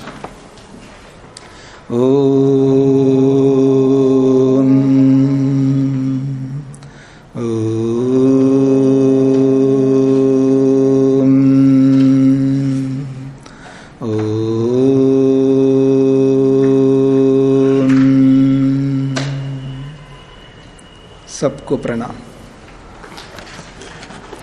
Speaker 1: ओम प्रणाम।